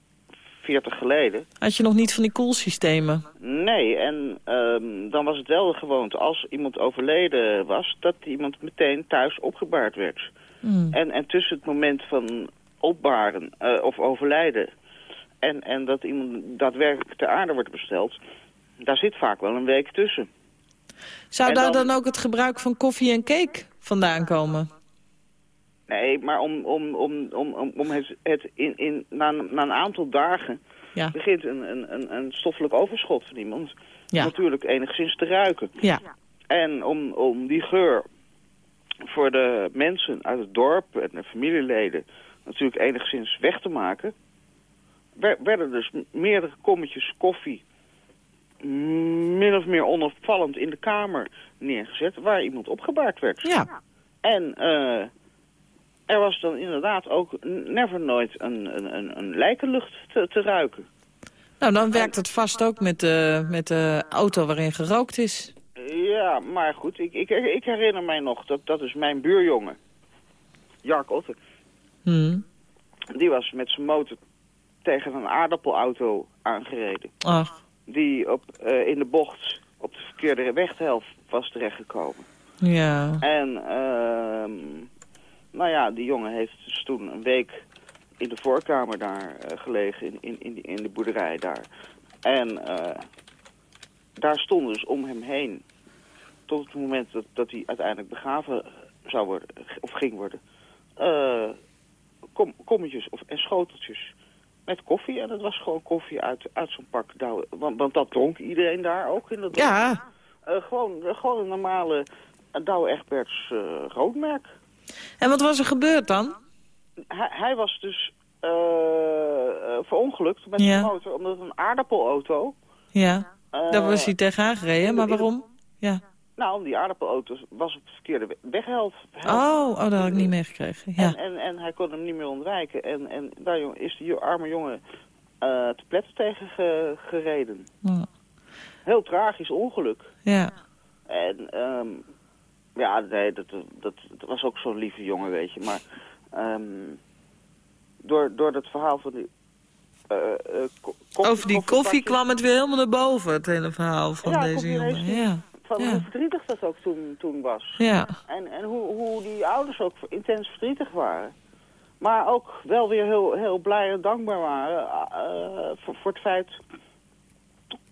40 geleden... Had je nog niet van die koelsystemen? Nee, en ehm, dan was het wel de gewoonte als iemand overleden was... dat iemand meteen thuis opgebaard werd. Hmm. En, en tussen het moment van opbaren eh, of overlijden... En, en dat iemand daadwerkelijk ter aarde wordt besteld... daar zit vaak wel een week tussen. Zou daar dan- ook het gebruik van koffie en cake vandaan komen? Nee, maar om, om, om, om, om, om het, het in, in, na, een- na een aantal dagen... Ja. begint een, een, een, een stoffelijk overschot van iemand... Ja. natuurlijk enigszins te ruiken. Ja. En om, om die geur voor de mensen uit het dorp en de familieleden natuurlijk enigszins weg te maken, wer- werden dus meerdere kommetjes koffie min of meer onopvallend in de kamer neergezet waar iemand opgebaard werd. Ja. En eh, er was dan inderdaad ook never nooit een, een, een, een lijkenlucht te, te ruiken. Nou, dan werkt het vast ook met de, met de auto waarin gerookt is. Ja, maar goed, ik, ik, ik herinner mij nog, dat, dat is mijn buurjongen, Jark Otte. Hmm. Die was met zijn motor tegen een aardappelauto aangereden. Ach, Die op, eh, in de bocht op de verkeerde weghelft was terechtgekomen. ja. En, ehm nou ja, die jongen heeft dus toen een week in de voorkamer daar eh, gelegen, in, in, in, die- in de boerderij daar. En eh, daar stonden dus om hem heen, tot het moment dat, dat hij uiteindelijk begraven zou worden, of ging worden, eh, kom, kommetjes of, en schoteltjes met koffie. En dat was gewoon koffie uit, uit zo'n pak douwe. Want, want dat dronk iedereen daar ook in dat. Ja. Eh, gewoon, gewoon een normale Douwe Egberts eh, roodmerk. En wat was er gebeurd dan? Hij, hij was dus eh, verongelukt met Ja. de motor, omdat een aardappelauto... Ja. Daar was hij tegenaan gereden, maar waarom? Ja. Nou, die aardappelauto was op de verkeerde we- weghelft. Oh, oh, dat had ik niet meegekregen. Ja. En, en, en hij kon hem niet meer ontwijken. En, en daar is die arme jongen eh, te pletten tegen ge- gereden. Heel tragisch ongeluk. Ja. En ehm, ja, nee, dat, dat, dat was ook zo'n lieve jongen, weet je. Maar ehm, door, door dat verhaal van die... eh, eh, koffie- Over die koffie kwam het weer helemaal naar boven, het hele verhaal van Ja, deze jongen. Ja. Van Ja. hoe verdrietig dat ook toen, toen was. Ja. En, en hoe, hoe die ouders ook intens verdrietig waren. Maar ook wel weer heel, heel blij en dankbaar waren eh, voor, voor het feit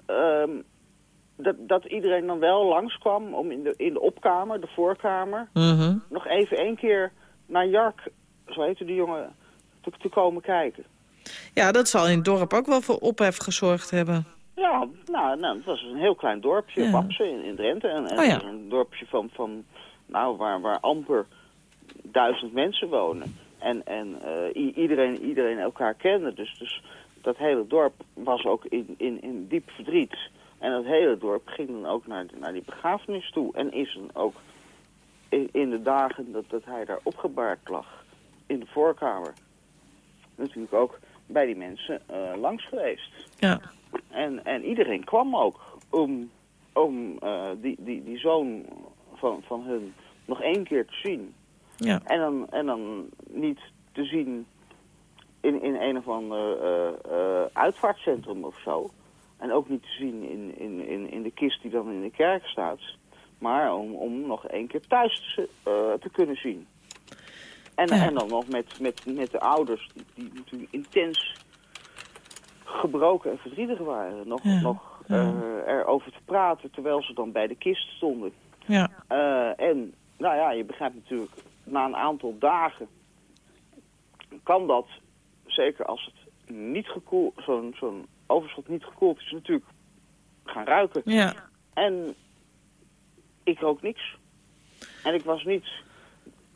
ehm, dat, dat iedereen dan wel langskwam om in de, in de opkamer, de voorkamer, Mhm. nog even één keer naar Jark, zo heette die jongen, te, te komen kijken. ja, dat zal in het dorp ook wel voor ophef gezorgd hebben. Ja, nou, nou, het was een heel klein dorpje, Ja. Wapsen in, in Drenthe. En, en Oh ja. een dorpje van, van nou, waar, waar amper duizend mensen wonen. En, en eh, iedereen, iedereen elkaar kende. Dus, dus dat hele dorp was ook in, in, in diep verdriet. En dat hele dorp ging dan ook naar, naar die begrafenis toe. En is dan ook in, in de dagen dat, dat hij daar opgebaard lag, in de voorkamer, natuurlijk ook bij die mensen eh, langs geweest. Ja. En, en iedereen kwam ook om, om eh, die, die, die zoon van, van hun nog één keer te zien. Ja. En dan, en dan niet te zien in, in een of ander eh, eh, uitvaartcentrum of zo. En ook niet te zien in, in, in, in de kist die dan in de kerk staat. Maar om, om nog één keer thuis te, te kunnen zien. En, Ja. en dan nog met, met, met de ouders die, die natuurlijk intens gebroken en verdrietig waren. Nog, Ja. nog eh, erover te praten terwijl ze dan bij de kist stonden. Ja. Eh, en, nou ja, je begrijpt natuurlijk, na een aantal dagen kan dat, zeker als het niet gekoeld, zo'n zo'n overschot niet gekoeld is, natuurlijk gaan ruiken. Ja. En ik rook niks. En ik was niet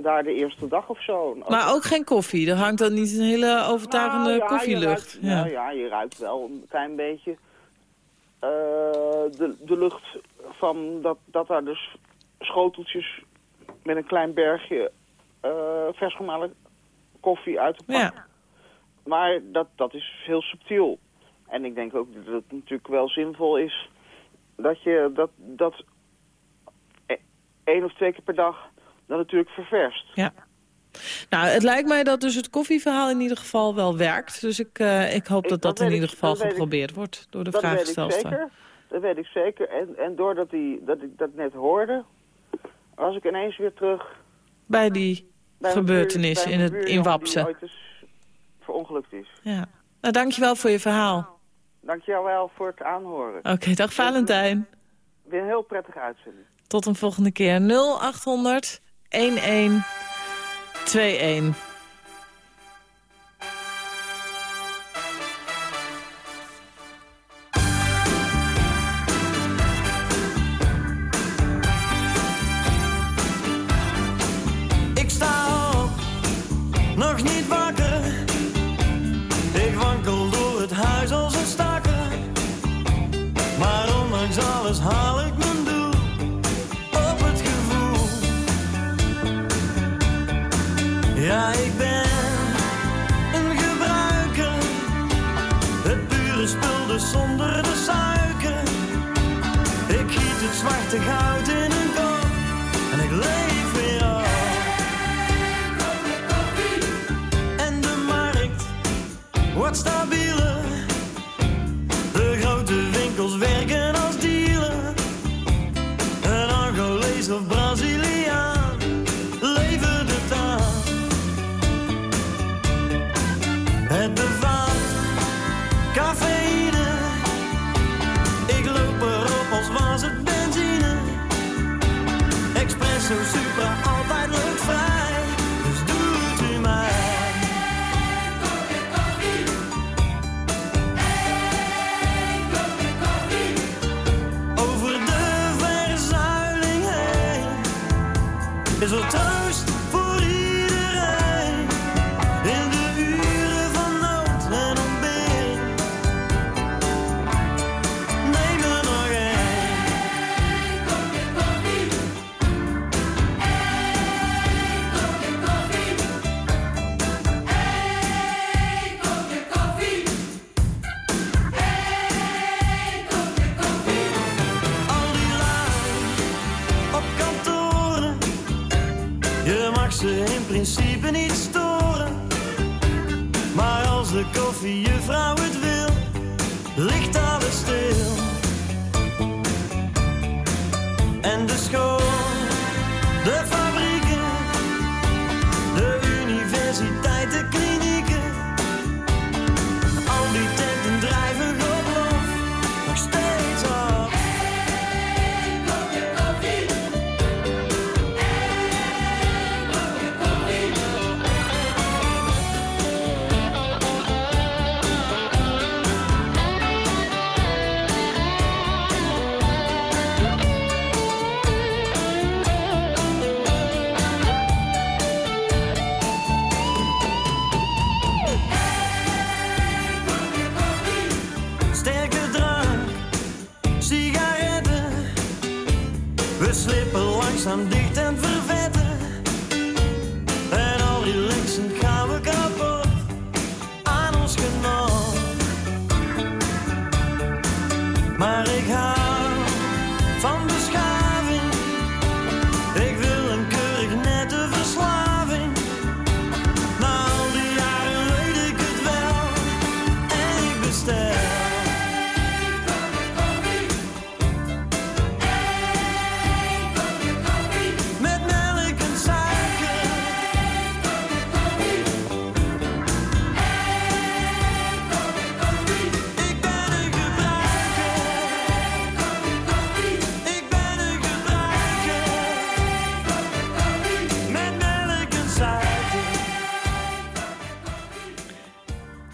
daar de eerste dag of zo. Maar ook geen koffie? Er hangt dan niet een hele overtuigende Nou ja, je koffielucht? ruikt- Nou ja, je ruikt wel een klein beetje eh, de, de lucht van dat, dat daar dus schoteltjes met een klein bergje eh vers gemalen koffie uit de pak. Ja. Maar dat, dat is heel subtiel. En ik denk ook dat het natuurlijk wel zinvol is dat je dat, dat e- één of twee keer per dag dat natuurlijk ververst. Ja. Nou, het lijkt mij dat dus het koffieverhaal in ieder geval wel werkt. Dus ik, eh, ik hoop Ik- dat dat dat in ieder geval ik- geprobeerd wordt door de dat weet ik vraagstelster. zeker. Dat weet ik zeker. En, en doordat die, dat ik dat net hoorde, was ik ineens weer terug Bij die bij gebeurtenis buur- in, het, in buurjongen Wapse. Die ooit eens verongelukt is. Ja. Nou, dankjewel voor je verhaal. Dank jou wel voor het aanhoren. Oké, dag Valentijn. Weer een heel prettige uitzending. Tot een volgende keer. 0800 1121.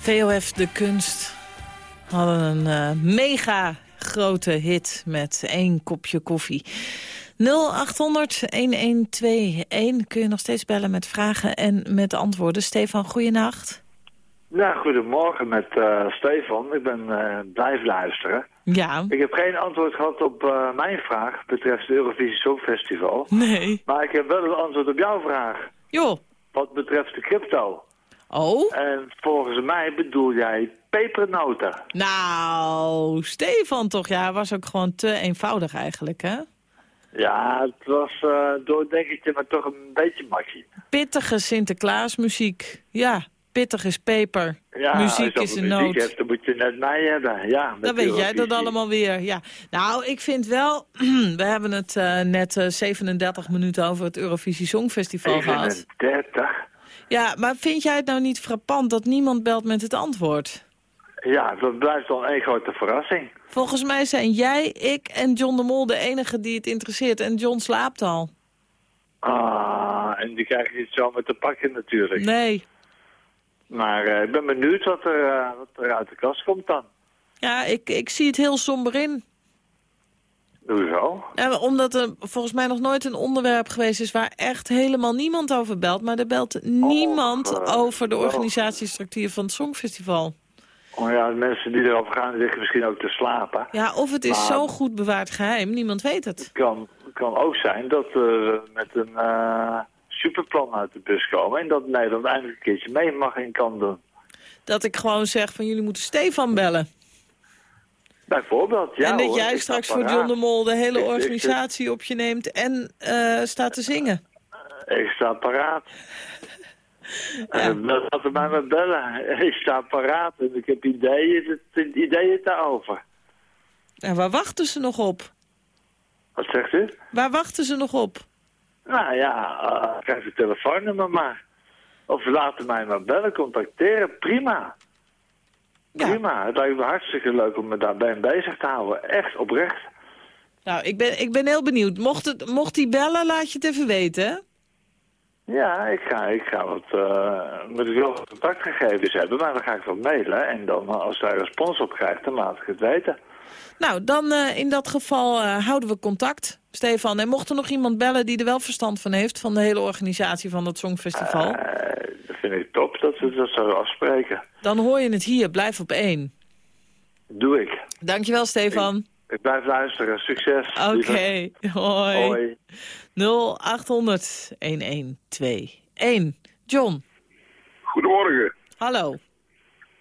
VOF De Kunst hadden een eh, mega grote hit met één kopje koffie. 0800-1121 kun je nog steeds bellen met vragen en met antwoorden. Stefan, goeienacht. Ja, goedemorgen met eh, Stefan. Ik ben eh blijven luisteren. Ja. Ik heb geen antwoord gehad op mijn vraag betreft het Eurovisie Songfestival. Nee. Maar ik heb wel een antwoord op jouw vraag. Joh. Wat betreft de crypto. Oh? En volgens mij bedoel jij pepernoten. Nou, Stefan toch? Ja, was ook gewoon te eenvoudig eigenlijk, hè? Ja, het was uh, doordenketje, maar toch een beetje makkie. Pittige Sinterklaasmuziek. Ja, pittig is peper. Ja, muziek is een noot. hebt, dan moet je net mij hebben. Ja, Dan weet jij dat allemaal weer. Ja. Nou, ik vind wel... we hebben het eh, net eh, 37 minuten over het Eurovisie Songfestival gehad. 37? Ja, maar vind jij het nou niet frappant dat niemand belt met het antwoord? Ja, dat blijft wel een grote verrassing. Volgens mij zijn jij, ik en John de Mol de enige die het interesseert. En John slaapt al. Ah, en die krijg je niet zomaar te pakken natuurlijk. Nee. Maar eh, ik ben benieuwd wat er, eh, wat er uit de kast komt dan. Ja, ik, ik zie het heel somber in. Hoezo? Omdat er volgens mij nog nooit een onderwerp geweest is... waar echt helemaal niemand over belt. Maar er belt niemand eh, over de organisatiestructuur van het Songfestival. Oh ja, de mensen die erover gaan, liggen misschien ook te slapen. Ja, of het is Maar- zo'n goed bewaard geheim, niemand weet het. Het kan, kan ook zijn dat we met een eh, superplan uit de bus komen... en dat Nederland eindelijk een keertje mee mag en kan doen. Dat ik gewoon zeg van jullie moeten Stefan bellen. Bijvoorbeeld, ja en dat hoor, jij straks voor. John de Mol de hele Ik- ik- organisatie op je neemt en eh, staat te zingen. Ik sta paraat. Dan laten mij maar bellen. Ik sta paraat en ik heb ideeën, ideeën daarover. En waar wachten ze nog op? Wat zegt u? Waar wachten ze nog op? Nou ja, uh, krijg je telefoonnummer maar. Of laten mij maar bellen, contacteren, prima. Prima, het lijkt me hartstikke leuk om me daarbij bezig te houden. Echt oprecht. Nou, ik ben, ik ben heel benieuwd. Mocht, het, mocht hij bellen, laat je het even weten? Ja, ik ga, ik ga wat, moet ik wel contactgegevens hebben, maar dan ga ik wat mailen. En dan, eh, als daar respons op krijgt, dan laat ik het weten. Nou, dan eh, in dat geval houden we contact, Stefan. En mocht er nog iemand bellen die er wel verstand van heeft... van de hele organisatie van het Songfestival... Dat top dat we dat zo afspreken. dan hoor je het hier. Blijf op één. Doe ik. Dankjewel, Stefan. Ik blijf luisteren. Succes. Oké, hoi. Hoi. 0800 1121. John, Goedemorgen. hallo.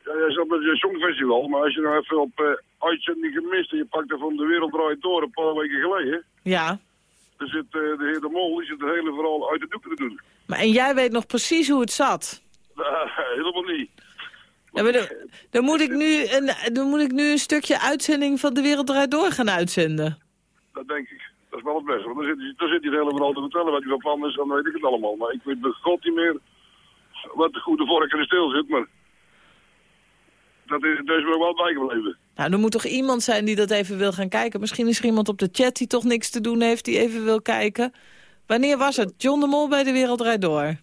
Ja, jij zat met je Songfestival, maar als je nou even op eh, uitzending gemist en je pakt er van de wereld draait door een paar weken geleden, Ja, dan zit eh, de heer De Mol, die zit het hele verhaal uit de doeken te doen. maar en jij weet nog precies hoe het zat. Helemaal niet. Ja, maar dan, dan, moet ik nu een, dan moet ik nu een stukje uitzending van De Wereld Draait Door gaan uitzenden. Dat denk ik. Dat is wel het beste. Want dan zit, hij- dan zit hij het hele verhaal te vertellen wat hij van plan is, dan weet ik het allemaal. Maar ik weet bij god niet meer wat de goede vork in de stil zit, maar dat is, daar is me wel bijgebleven. Nou, er moet toch iemand zijn die dat even wil gaan kijken. Misschien is er iemand op de chat die toch niks te doen heeft, die even wil kijken. Wanneer was het? John de Mol bij De Wereld Draait Door.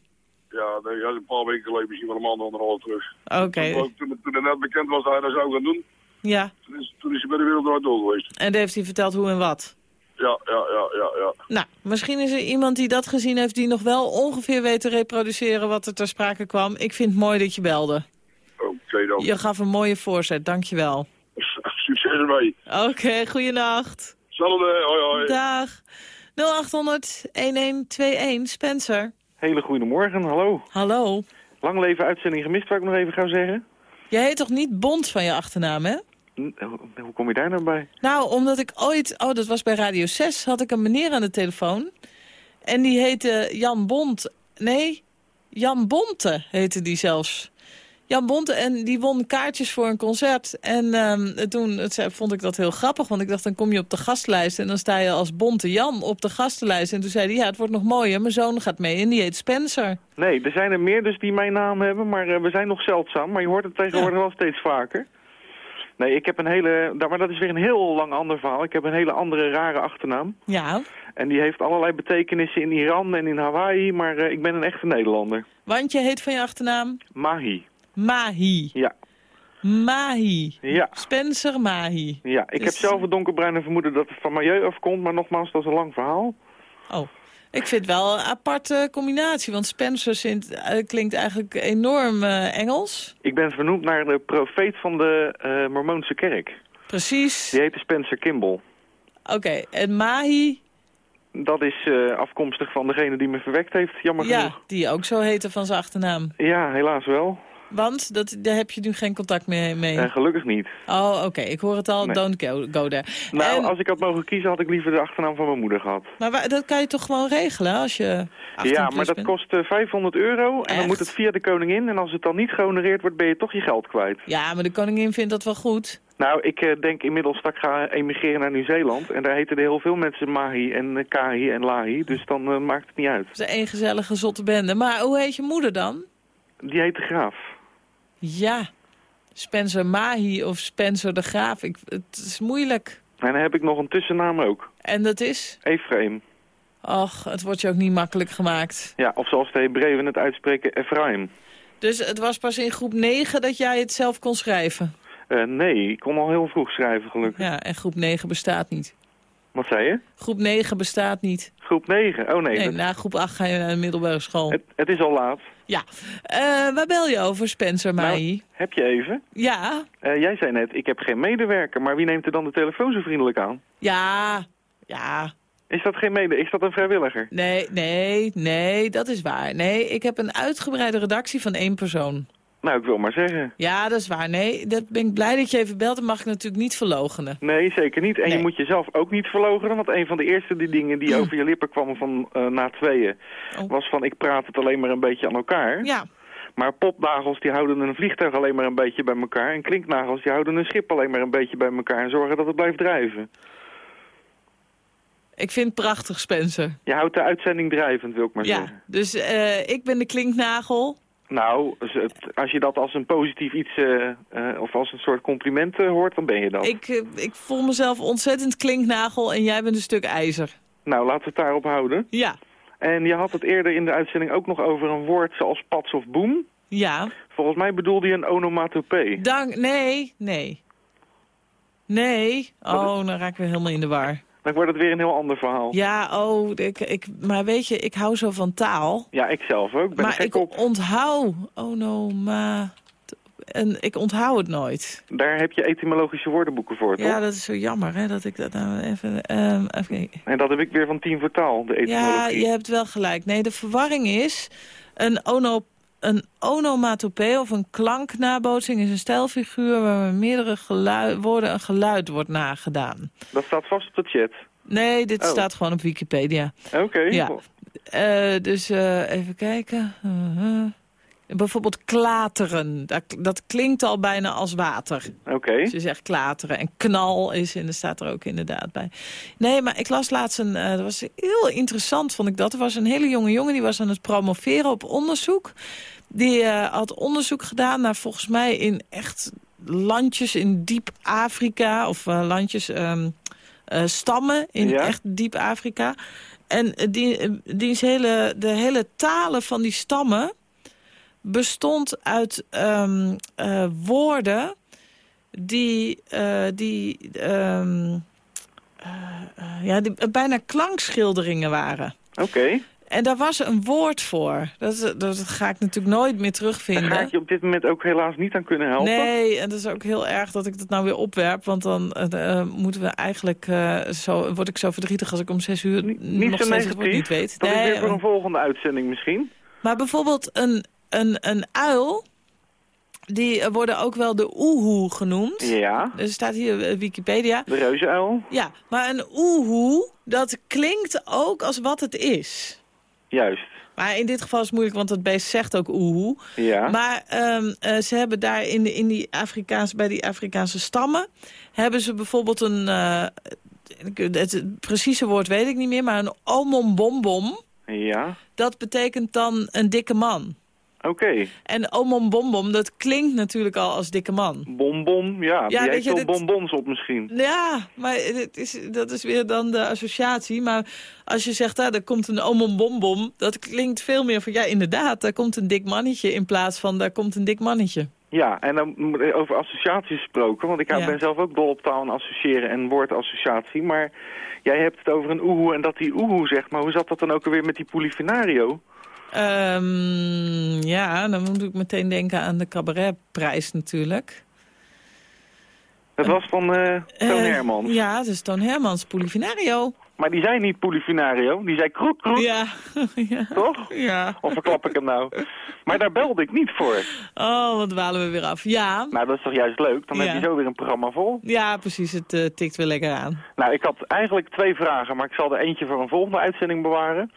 Ja, nee, ja, een paar weken geleden, misschien wel een maand anderhalf terug. Oké, Toen, toen, toen het net bekend was dat hij dat zou gaan doen, ja. toen is, toen is hij bij de wereld door geweest. En heeft hij verteld hoe en wat. Ja, ja, ja, ja, ja. Nou, misschien is er iemand die dat gezien heeft... die nog wel ongeveer weet te reproduceren wat er ter sprake kwam. Ik vind het mooi dat je belde. Oké dan. Je gaf een mooie voorzet, dankjewel. Succes ermee. Oké, goeienacht. Hetzelfde, hoi hoi. Dag. 0800-1121, Spencer. Hele goede morgen, hallo. Hallo. Lang leven uitzending gemist, wou ik nog even gauw zeggen. Jij heet toch niet Bond van je achternaam, hè? Hm, Hoe hoe kom je daar nou bij? Nou, omdat ik ooit... Oh, dat was bij Radio 6. Had ik een meneer aan de telefoon. En die heette Jan Bond. Nee, Jan Bonte heette die zelfs. Jan Bonte, en die won kaartjes voor een concert. En ehm, toen het, vond ik dat heel grappig, want ik dacht, dan kom je op de gastlijst... en dan sta je als Bonte Jan op de gastenlijst. En toen zei hij, ja, het wordt nog mooier, mijn zoon gaat mee en die heet Spencer. Nee, er zijn er meer dus die mijn naam hebben, maar eh, we zijn nog zeldzaam. Maar je hoort het tegenwoordig wel steeds vaker. Nee, ik heb een hele... Maar dat is weer een heel lang ander verhaal. Ik heb een hele andere rare achternaam. Ja, En die heeft allerlei betekenissen in Iran en in Hawaii, maar eh, ik ben een echte Nederlander. want je heet van je achternaam Mahi. Mahi. Ja. Mahi. Ja. Spencer Mahi. Ja, ik Dus- heb zelf het donkerbruine vermoeden dat het van milieu afkomt, maar nogmaals, dat is een lang verhaal. Oh. Ik vind het wel een aparte combinatie, want Spencer eh, klinkt eigenlijk enorm eh, Engels. Ik ben vernoemd naar de profeet van de eh Mormoonse kerk. Precies. Die heette Spencer Kimball. Oké, en Mahi, Dat is afkomstig van degene die me verwekt heeft, jammer ja, genoeg. die ook zo heette van zijn achternaam. Ja, helaas wel. Want dat, daar heb je nu geen contact meer mee. Eh, gelukkig niet. Oh, oké, ik hoor het al, Nee. don't go, go there. Nou, En- als ik had mogen kiezen, had ik liever de achternaam van mijn moeder gehad. Maar dat kan je toch gewoon regelen als je 18 Ja, maar dat bent? kost eh, 500 euro en dan moet het via de koningin. En als het dan niet gehonoreerd wordt, ben je toch je geld kwijt. Ja, maar de koningin vindt dat wel goed. Nou, ik eh, denk inmiddels dat ik ga emigreren naar Nieuw-Zeeland. En daar heten er heel veel mensen Mahi en eh, Kahi en Lahi. Dus dan eh, maakt het niet uit. Het is één gezellige zotte bende. Maar hoe heet je moeder dan? Die heet de Graaf. Ja, Spencer Mahi of Spencer de Graaf. Ik, het is moeilijk. En dan heb ik nog een tussennaam ook. En dat is? Ephraim. Och, het wordt je ook niet makkelijk gemaakt. Ja, of zoals de Hebreeën het uitspreken, Ephraim. Dus het was pas in groep 9 dat jij het zelf kon schrijven. Eh, nee, ik kon al heel vroeg schrijven, gelukkig. Ja, en groep 9 bestaat niet. Wat zei je? Groep 9 bestaat niet. Groep 9? Oh nee. Nee, dat- na groep 8 ga je naar de middelbare school. het, het is al laat. Ja. Eh, waar bel je over, Spencer? Nou, heb je even? Ja, Eh, jij zei net, ik heb geen medewerker, maar wie neemt er dan de telefoon zo vriendelijk aan? ja, ja. Is dat geen mede? Is dat een vrijwilliger? Nee, nee, nee, dat is waar. Nee, ik heb een uitgebreide redactie van één persoon. Nou, ik wil maar zeggen. Ja, dat is waar. Nee, dat ben ik blij dat je even belt. Dat mag ik natuurlijk niet verlogenen. Nee, zeker niet. En Nee. je moet jezelf ook niet verlogenen, want een van de eerste die dingen die over je lippen kwamen van eh, na tweeën, was van ik praat het alleen maar een beetje aan elkaar. Oh. Ja. Maar popnagels die houden een vliegtuig alleen maar een beetje bij elkaar en klinknagels die houden een schip alleen maar een beetje bij elkaar en zorgen dat het blijft drijven. Ik vind het prachtig, Spencer. Je houdt de uitzending drijvend, wil ik maar Ja, zeggen. dus eh, ik ben de klinknagel. Nou, als het- als je dat als een positief iets eh, eh, of als een soort compliment eh, hoort, dan ben je dat. Ik, ik voel mezelf ontzettend klinknagel en jij bent een stuk ijzer. Nou, laten we het daarop houden. Ja. En je had het eerder in de uitzending ook nog over een woord zoals pats of boem. Ja. Volgens mij bedoelde je een onomatopee. Dank, nee, nee. Nee. Oh, dan raak ik weer helemaal in de war. Dan wordt het weer een heel ander verhaal. Ja, oh, ik, ik, maar weet je, ik hou zo van taal. Ja, ik zelf ook. Ben maar gek ik op. onthoud. Oh no, maar... En ik onthoud het nooit. Daar heb je etymologische woordenboeken voor, toch? Ja, dat is zo jammer, hè, dat ik dat nou even... ehm, even En dat heb ik weer van tien voor taal, de ja, etymologie. je hebt wel gelijk. Nee, de verwarring is... Een, ono, een onomatopee of een klanknabootsing is een stijlfiguur... waar met meerdere woorden een geluid wordt nagedaan. Dat staat vast op de chat. Nee, dit Oh. staat gewoon op Wikipedia. Oké. Ja. Eh, dus eh, even kijken. Uh-huh. Bijvoorbeeld klateren. Dat, dat klinkt al bijna als water. Oké. Dus je zegt klateren. En knal is, en er staat er ook inderdaad bij. Nee, maar ik las laatst een... eh, dat was heel interessant, vond ik dat. Er was een hele jonge jongen, die was aan het promoveren op onderzoek. Die eh, had onderzoek gedaan naar volgens mij in echt landjes in diep Afrika. Of eh, landjes, ehm, eh, stammen in Ja. echt diep Afrika. En die, die hele, de hele talen van die stammen bestond uit ehm, eh, woorden die, die, ehm, eh, eh, ja, die bijna klankschilderingen waren. Oké. En daar was een woord voor. Dat, dat ga ik natuurlijk nooit meer Daar terugvinden. ga ik je op dit moment ook helaas niet aan kunnen helpen. Nee, en dat is ook heel erg dat ik dat nou weer opwerp. Want dan eh, eh, moeten we eigenlijk... eh, zo, word ik zo verdrietig als ik om zes uur Niet nog steeds het woord niet weet. Dat is weer voor een volgende uitzending misschien. maar bijvoorbeeld een, een, een uil... Die worden ook wel de oehoe genoemd. Ja. Er staat hier Wikipedia. De reuzenuil. Ja, maar een oehoe, dat klinkt ook als wat het is. Juist. Maar in dit geval is het moeilijk, want het beest zegt ook oehoe. Ja. Maar ehm, eh, ze hebben daar in, de, in die Afrikaanse, bij die Afrikaanse stammen... hebben ze bijvoorbeeld een... eh, het, het precieze woord weet ik niet meer, maar een omombombom... Ja. dat betekent dan een dikke man. Oké. En omombombom, dat klinkt natuurlijk al als dikke man. Bonbon, ja. Ja, je, wel dit- bonbons op misschien. Ja, maar het is, dat is weer dan de associatie. Maar als je zegt, ah, er komt een omombom dat klinkt veel meer van... ja, inderdaad, daar komt een dik mannetje... in plaats van daar komt een dik mannetje. Ja, en dan over associaties gesproken, want ik Ja. ben zelf ook dol op taal en associëren en woordassociatie. Maar jij hebt het over een oehoe en dat die oehoe zegt, maar hoe zat dat dan ook alweer met die polifenario? Ehm, ja, dan moet ik meteen denken aan de cabaretprijs natuurlijk. Dat was van eh Toon Hermans. Ja, dat is Toon Hermans, Polifinario. Maar die zei niet polifenario, die zei kroek kroek. Ja. ja. Toch? Ja. Of verklap ik hem nou? Maar daar belde ik niet voor. Oh, wat dwalen we weer af. Ja, Nou, dat is toch juist leuk? Dan Ja. heb je zo weer een programma vol. ja precies. Het eh, tikt weer lekker aan. Nou, ik had eigenlijk twee vragen, maar ik zal er eentje voor een volgende uitzending bewaren.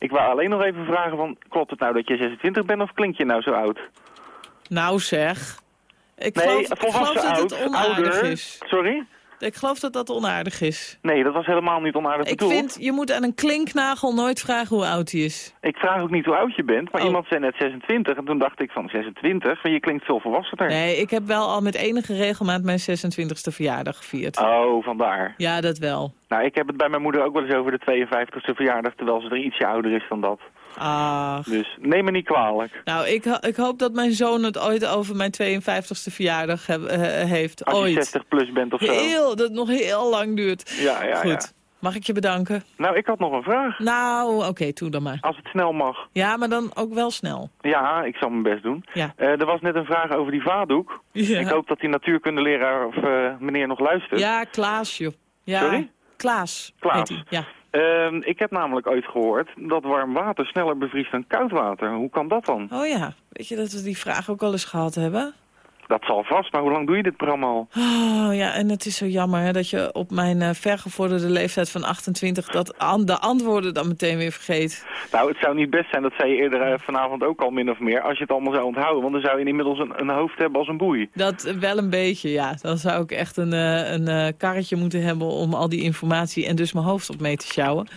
Ik wou alleen nog even vragen van, klopt het nou dat je 26 bent of klink je nou zo oud? Nou zeg. Ik nee, geloof, ik geloof dat oud, het onaardig ouder. is. Sorry? Ik geloof dat dat onaardig is. Nee, dat was helemaal niet onaardig Ik bedoeld. vind, je moet aan een klinknagel nooit vragen hoe oud hij is. Ik vraag ook niet hoe oud je bent, maar Oh. iemand zei net 26 en toen dacht ik van 26, maar je klinkt veel volwassener. Nee, ik heb wel al met enige regelmaat mijn 26e verjaardag gevierd. Oh, vandaar. Ja, dat wel. Nou, ik heb het bij mijn moeder ook wel eens over de 52e verjaardag, terwijl ze er ietsje ouder is dan dat. Ach. Dus neem me niet kwalijk. Nou, ik, ho- ik hoop dat mijn zoon het ooit over mijn 52e verjaardag heb- eh, heeft. Als je ooit. 60 plus bent of zo. Heel, dat het nog heel lang duurt. Ja, ja, Goed. ja. Mag ik je bedanken? Nou, ik had nog een vraag. Nou, oké, doe dan maar. Als het snel mag. Ja, maar dan ook wel snel. Ja, ik zal mijn best doen. Ja. Eh, er was net een vraag over die vaatdoek. Ja. Ik hoop dat die natuurkundeleraar of eh, meneer nog luistert. Ja, Klaas, joh. Ja, Sorry? Klaas. Klaas. Ja. Ehm, ik heb namelijk ooit gehoord dat warm water sneller bevriest dan koud water. Hoe kan dat dan? Oh ja, weet je dat we die vraag ook al eens gehad hebben? Dat zal vast, maar hoe lang doe je dit programma al? Oh ja, en het is zo jammer hè, dat je op mijn eh, vergevorderde leeftijd van 28... Dat an- de antwoorden dan meteen weer vergeet. Nou, het zou niet best zijn, dat zei je eerder eh, vanavond ook al min of meer, als je het allemaal zou onthouden. Want dan zou je inmiddels een, een hoofd hebben als een boei. Dat wel een beetje, ja. Dan zou ik echt een, eh, een karretje moeten hebben om al die informatie... en dus mijn hoofd op mee te sjouwen.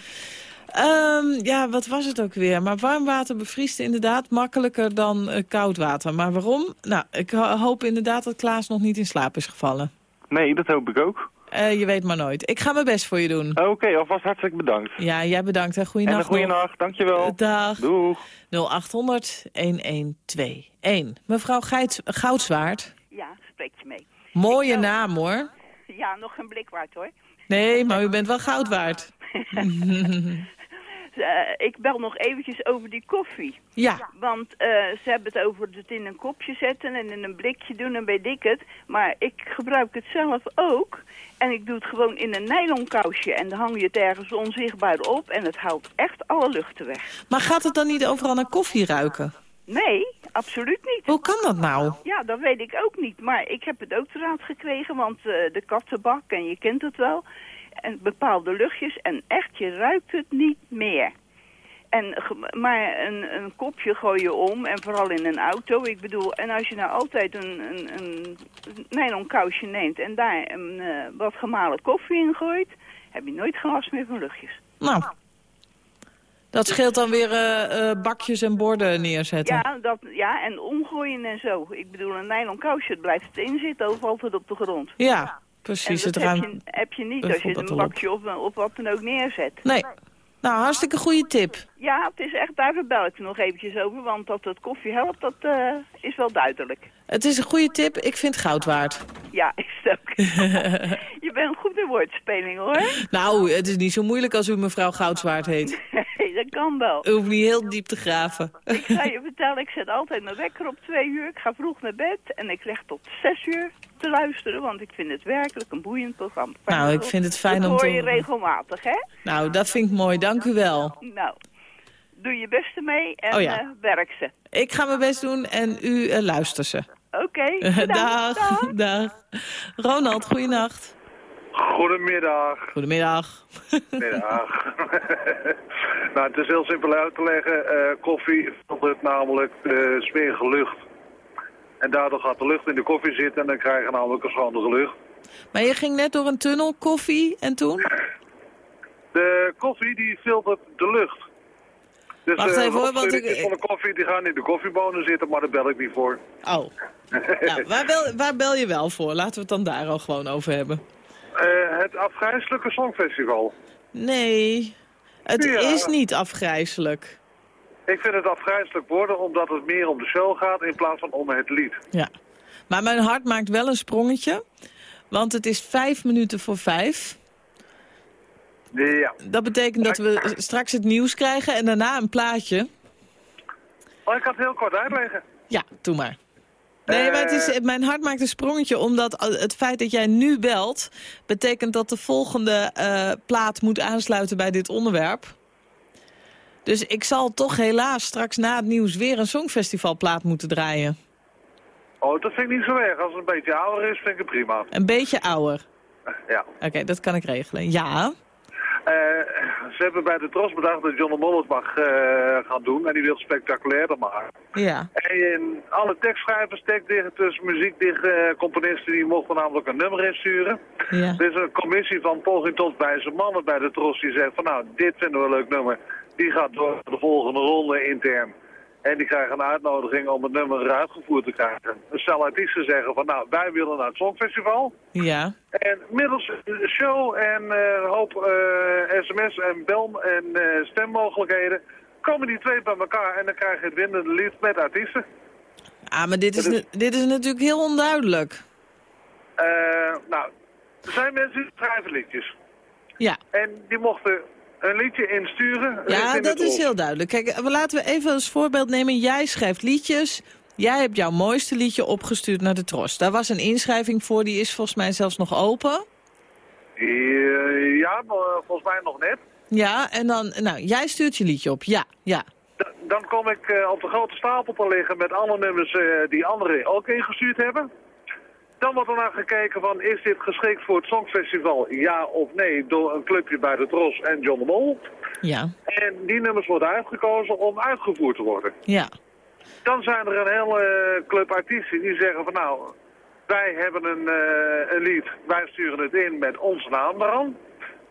Ehm, ja, wat was het ook weer? Maar warm water bevriest inderdaad makkelijker dan eh, koud water. Maar waarom? Nou, ik ho- hoop inderdaad dat Klaas nog niet in slaap is gevallen. Nee, dat hoop ik ook. Eh, je weet maar nooit. Ik ga mijn best voor je doen. Oké, alvast hartelijk bedankt. Ja, jij bedankt. Hè. en Goeienacht. een goede nog. nacht, dankjewel. Dag. Doeg. 0800 1121. Mevrouw Geit, Goudswaard. Ja, spreekt je mee. Mooie naam hoor. Ja, nog een blik waard hoor. Nee, maar u bent wel goud waard. Eh, ik bel nog eventjes over die koffie. Ja. Want eh, ze hebben het over het in een kopje zetten en in een blikje doen en weet ik het. Maar ik gebruik het zelf ook. En ik doe het gewoon in een nylon kousje. En dan hang je het ergens onzichtbaar op. En het houdt echt alle luchten weg. Maar gaat het dan niet overal naar koffie ruiken? Nee, absoluut niet. Hoe kan dat nou? Ja, dat weet ik ook niet. Maar ik heb het ook te raad gekregen, want eh, de kattenbak, en je kent het wel, en bepaalde luchtjes, en echt, je ruikt het niet meer. En, maar een, een kopje gooi je om, en vooral in een auto. Ik bedoel, en als je nou altijd een, een, een nylon kousje neemt en daar een, eh, wat gemalen koffie in gooit, heb je nooit geen last meer van luchtjes. Nou, dat scheelt dan weer eh, eh, bakjes en borden neerzetten. Ja, dat, ja, en omgooien en zo. Ik bedoel, een nylon kousje, het blijft erin zitten of altijd op de grond. Ja, precies. Het dat heb, je, heb je niet als je een bakje of, of wat dan ook neerzet. Nee. Nou, hartstikke goede tip. Ja, het is echt, daar bel ik er nog eventjes over, want dat het koffie helpt, dat eh, is wel duidelijk. Het is een goede tip. Ik vind het goud waard. Ja, is het ook. je bent goed in woordspeling hoor. Nou, het is niet zo moeilijk als u mevrouw Goudswaard heet. Nee, dat kan wel. U hoeft niet heel diep te graven. Ik ga je vertellen, ik zet altijd mijn wekker op twee uur. Ik ga vroeg naar bed en ik leg tot zes uur te luisteren, want ik vind het werkelijk een boeiend programma. Nou, ik vind het fijn dat om te hoor je horen. regelmatig, hè? Nou, dat vind ik mooi. Dank u wel. Nou, doe je beste mee en Oh ja. eh, werk ze. Ik ga mijn best doen en u eh, luistert ze. Oké, dag, dag. Ronald, goeienacht. Goedemiddag. Goedemiddag. Middag. nou, het is heel simpel uit te leggen. Eh, koffie filtert namelijk de smerige lucht. En daardoor gaat de lucht in de koffie zitten en dan krijg je namelijk een schrandige lucht. Maar je ging net door een tunnel, koffie en toen? De koffie die filtert de lucht. Dus Wacht eh, even hoor, want ik- van de koffie die gaan in de koffiebonen zitten, maar daar bel ik niet voor. Oh. Nou, waar, bel, waar bel je wel voor? Laten we het dan daar al gewoon over hebben. Eh, het afgrijzelijke Songfestival. Nee, het Ja. is niet afgrijzelijk. Ik vind het afgrijzelijk worden omdat het meer om de show gaat in plaats van om het lied. Ja. Maar mijn hart maakt wel een sprongetje. Want het is vijf minuten voor vijf. Ja. Dat betekent dat we straks het nieuws krijgen en daarna een plaatje. Oh, ik kan het heel kort uitleggen. Ja, doe maar. Nee, maar het is, mijn hart maakt een sprongetje, omdat het feit dat jij nu belt... betekent dat de volgende eh, plaat moet aansluiten bij dit onderwerp. Dus ik zal toch helaas straks na het nieuws weer een songfestivalplaat moeten draaien. Oh, dat vind ik niet zo erg. Als het een beetje ouder is, vind ik het prima. Een beetje ouder? Ja. Oké, dat kan ik regelen. Ja. Eh, ze hebben bij de Tros bedacht dat John de Mol het mag eh, gaan doen. En die wil het spectaculairder maken. Ja. En alle tekstschrijvers, tekstdichters, muziekdichters, componisten, die mochten namelijk een nummer insturen. Ja. Er is een commissie van poging tot wijze mannen bij de Tros die zegt van nou, dit vinden we een leuk nummer. Die gaat door de volgende ronde intern. En die krijgen een uitnodiging om het nummer uitgevoerd te krijgen. Een stel artiesten zeggen van nou, wij willen naar het Songfestival. Ja. En middels de show en een hoop eh, sms en bel en eh, stemmogelijkheden komen die twee bij elkaar en dan krijg je het winnende lied met artiesten. Ah, maar dit is, dit is natuurlijk heel onduidelijk. Nou, er zijn mensen die schrijven liedjes. Ja. En die mochten een liedje insturen. Ja, dat is heel duidelijk. Kijk, eh, laten we even als voorbeeld nemen. Jij schrijft liedjes. Jij hebt jouw mooiste liedje opgestuurd naar de Tros. Daar was een inschrijving voor, die is volgens mij zelfs nog open. Eh, ja, eh, volgens mij nog net. Ja, en dan, nou, jij stuurt je liedje op. Ja, ja. Dan kom ik op de grote stapel te liggen met alle nummers die anderen ook ingestuurd hebben. Dan wordt er naar gekeken van, is dit geschikt voor het Songfestival? Ja of nee, door een clubje bij de Tros en John de Mol. Ja, En die nummers worden uitgekozen om uitgevoerd te worden. ja. Dan zijn er een hele club artiesten die zeggen van nou, wij hebben een, eh, een lied, wij sturen het in met onze naam eraan.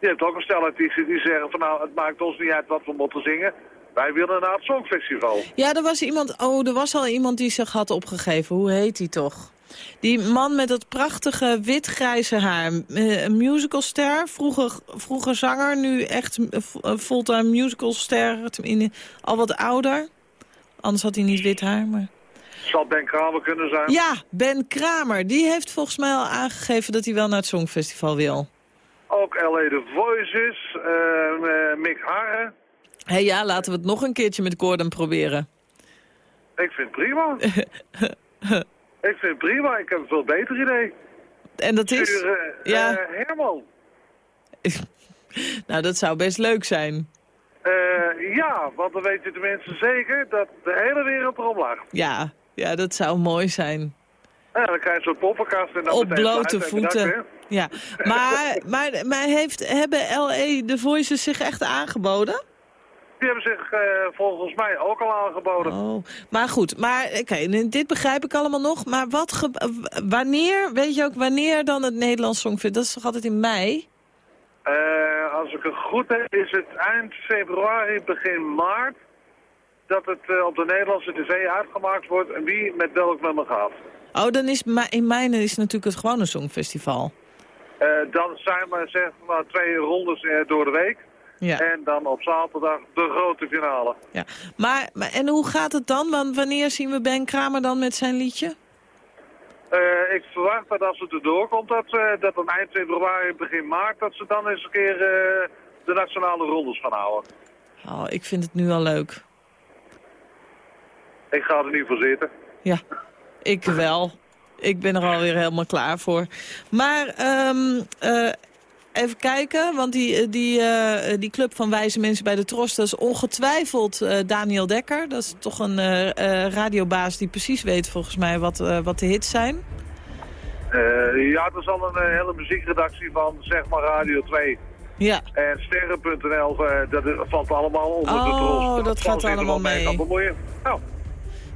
Je hebt ook een stel artiesten die zeggen van nou, het maakt ons niet uit wat we moeten zingen. Wij willen naar het Songfestival. Ja, er was iemand, oh, er was al iemand die zich had opgegeven. Hoe heet die toch? Die man met dat prachtige wit-grijze haar. eh, Een musicalster, vroeger, vroeger zanger, nu echt fulltime musicalster. Al wat ouder. Anders had hij niet wit haar, maar... Zal Ben Kramer kunnen zijn? Ja, Ben Kramer. Die heeft volgens mij al aangegeven dat hij wel naar het Songfestival wil. Ook L.A. The Voices, eh, Mick Harren. Hé ja, laten we het nog een keertje met Gordon proberen. Ik vind het prima. ik vind het prima, ik heb een veel beter idee. En dat is? Stuur, eh, Ja. eh, Herman. Nou, dat zou best leuk zijn. Eh, ja, want dan weet je tenminste zeker dat de hele wereld erom lacht. Ja, ja dat zou mooi zijn. Ja, dan krijg je zo'n poppenkast en dan Op blote bedankt, voeten. Ja, maar, maar, maar heeft, hebben LE de Voices zich echt aangeboden? Die hebben zich eh, volgens mij ook al aangeboden. Oh, maar goed, maar oké, dit begrijp ik allemaal nog. Maar wat wanneer, weet je ook wanneer dan het Nederlands Songfestival? Dat is toch altijd in mei? Eh, als ik het goed heb, is het eind februari, begin maart... dat het eh, op de Nederlandse tv uitgemaakt wordt en wie met welk nummer gaat. Oh, dan is in mei is natuurlijk het gewone Songfestival. Eh, dan zijn we zeg maar twee rondes eh, door de week. Ja. En dan op zaterdag de grote finale. Ja. Maar, maar, en hoe gaat het dan? Want wanneer zien we Ben Kramer dan met zijn liedje? Eh, ik verwacht dat als het erdoor komt, dat, eh, dat dan eind februari, begin maart, dat ze dan eens een keer eh, de nationale rondes gaan houden. Oh, ik vind het nu al leuk. Ik ga er niet voor zitten. Ja, ik wel. Ik ben er alweer helemaal klaar voor. Maar ehm, eh, even kijken, want die, eh, die, eh, die club van wijze mensen bij de Tros... dat is ongetwijfeld eh, Daniel Dekker. Dat is toch een eh, eh, radiobaas die precies weet volgens mij wat, eh, wat de hits zijn. Eh, ja, er is al een eh, hele muziekredactie van, zeg maar, Radio 2. Ja. En sterren.nl, eh, dat valt allemaal onder de Oh, tros. dat zal gaat allemaal mee. gaan bemoeien. Nou,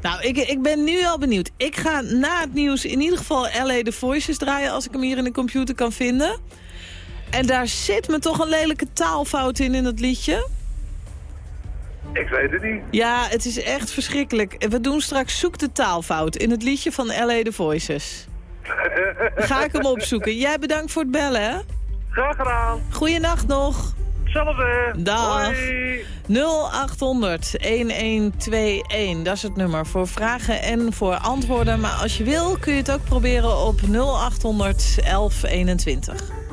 Nou, ik, ik ben nu al benieuwd. Ik ga na het nieuws in ieder geval LA The Voices draaien... als ik hem hier in de computer kan vinden. En daar zit me toch een lelijke taalfout in in dat liedje. ik weet het niet. Ja, het is echt verschrikkelijk. We doen straks Zoek de taalfout in het liedje van LA The Voices. Ga ik hem opzoeken. Jij bedankt voor het bellen, hè? Graag gedaan. Goeienacht nog. hetzelfde. Dag. Hoi. 0800 1121, dat is het nummer voor vragen en voor antwoorden. Maar als je wil kun je het ook proberen op 0800 1121.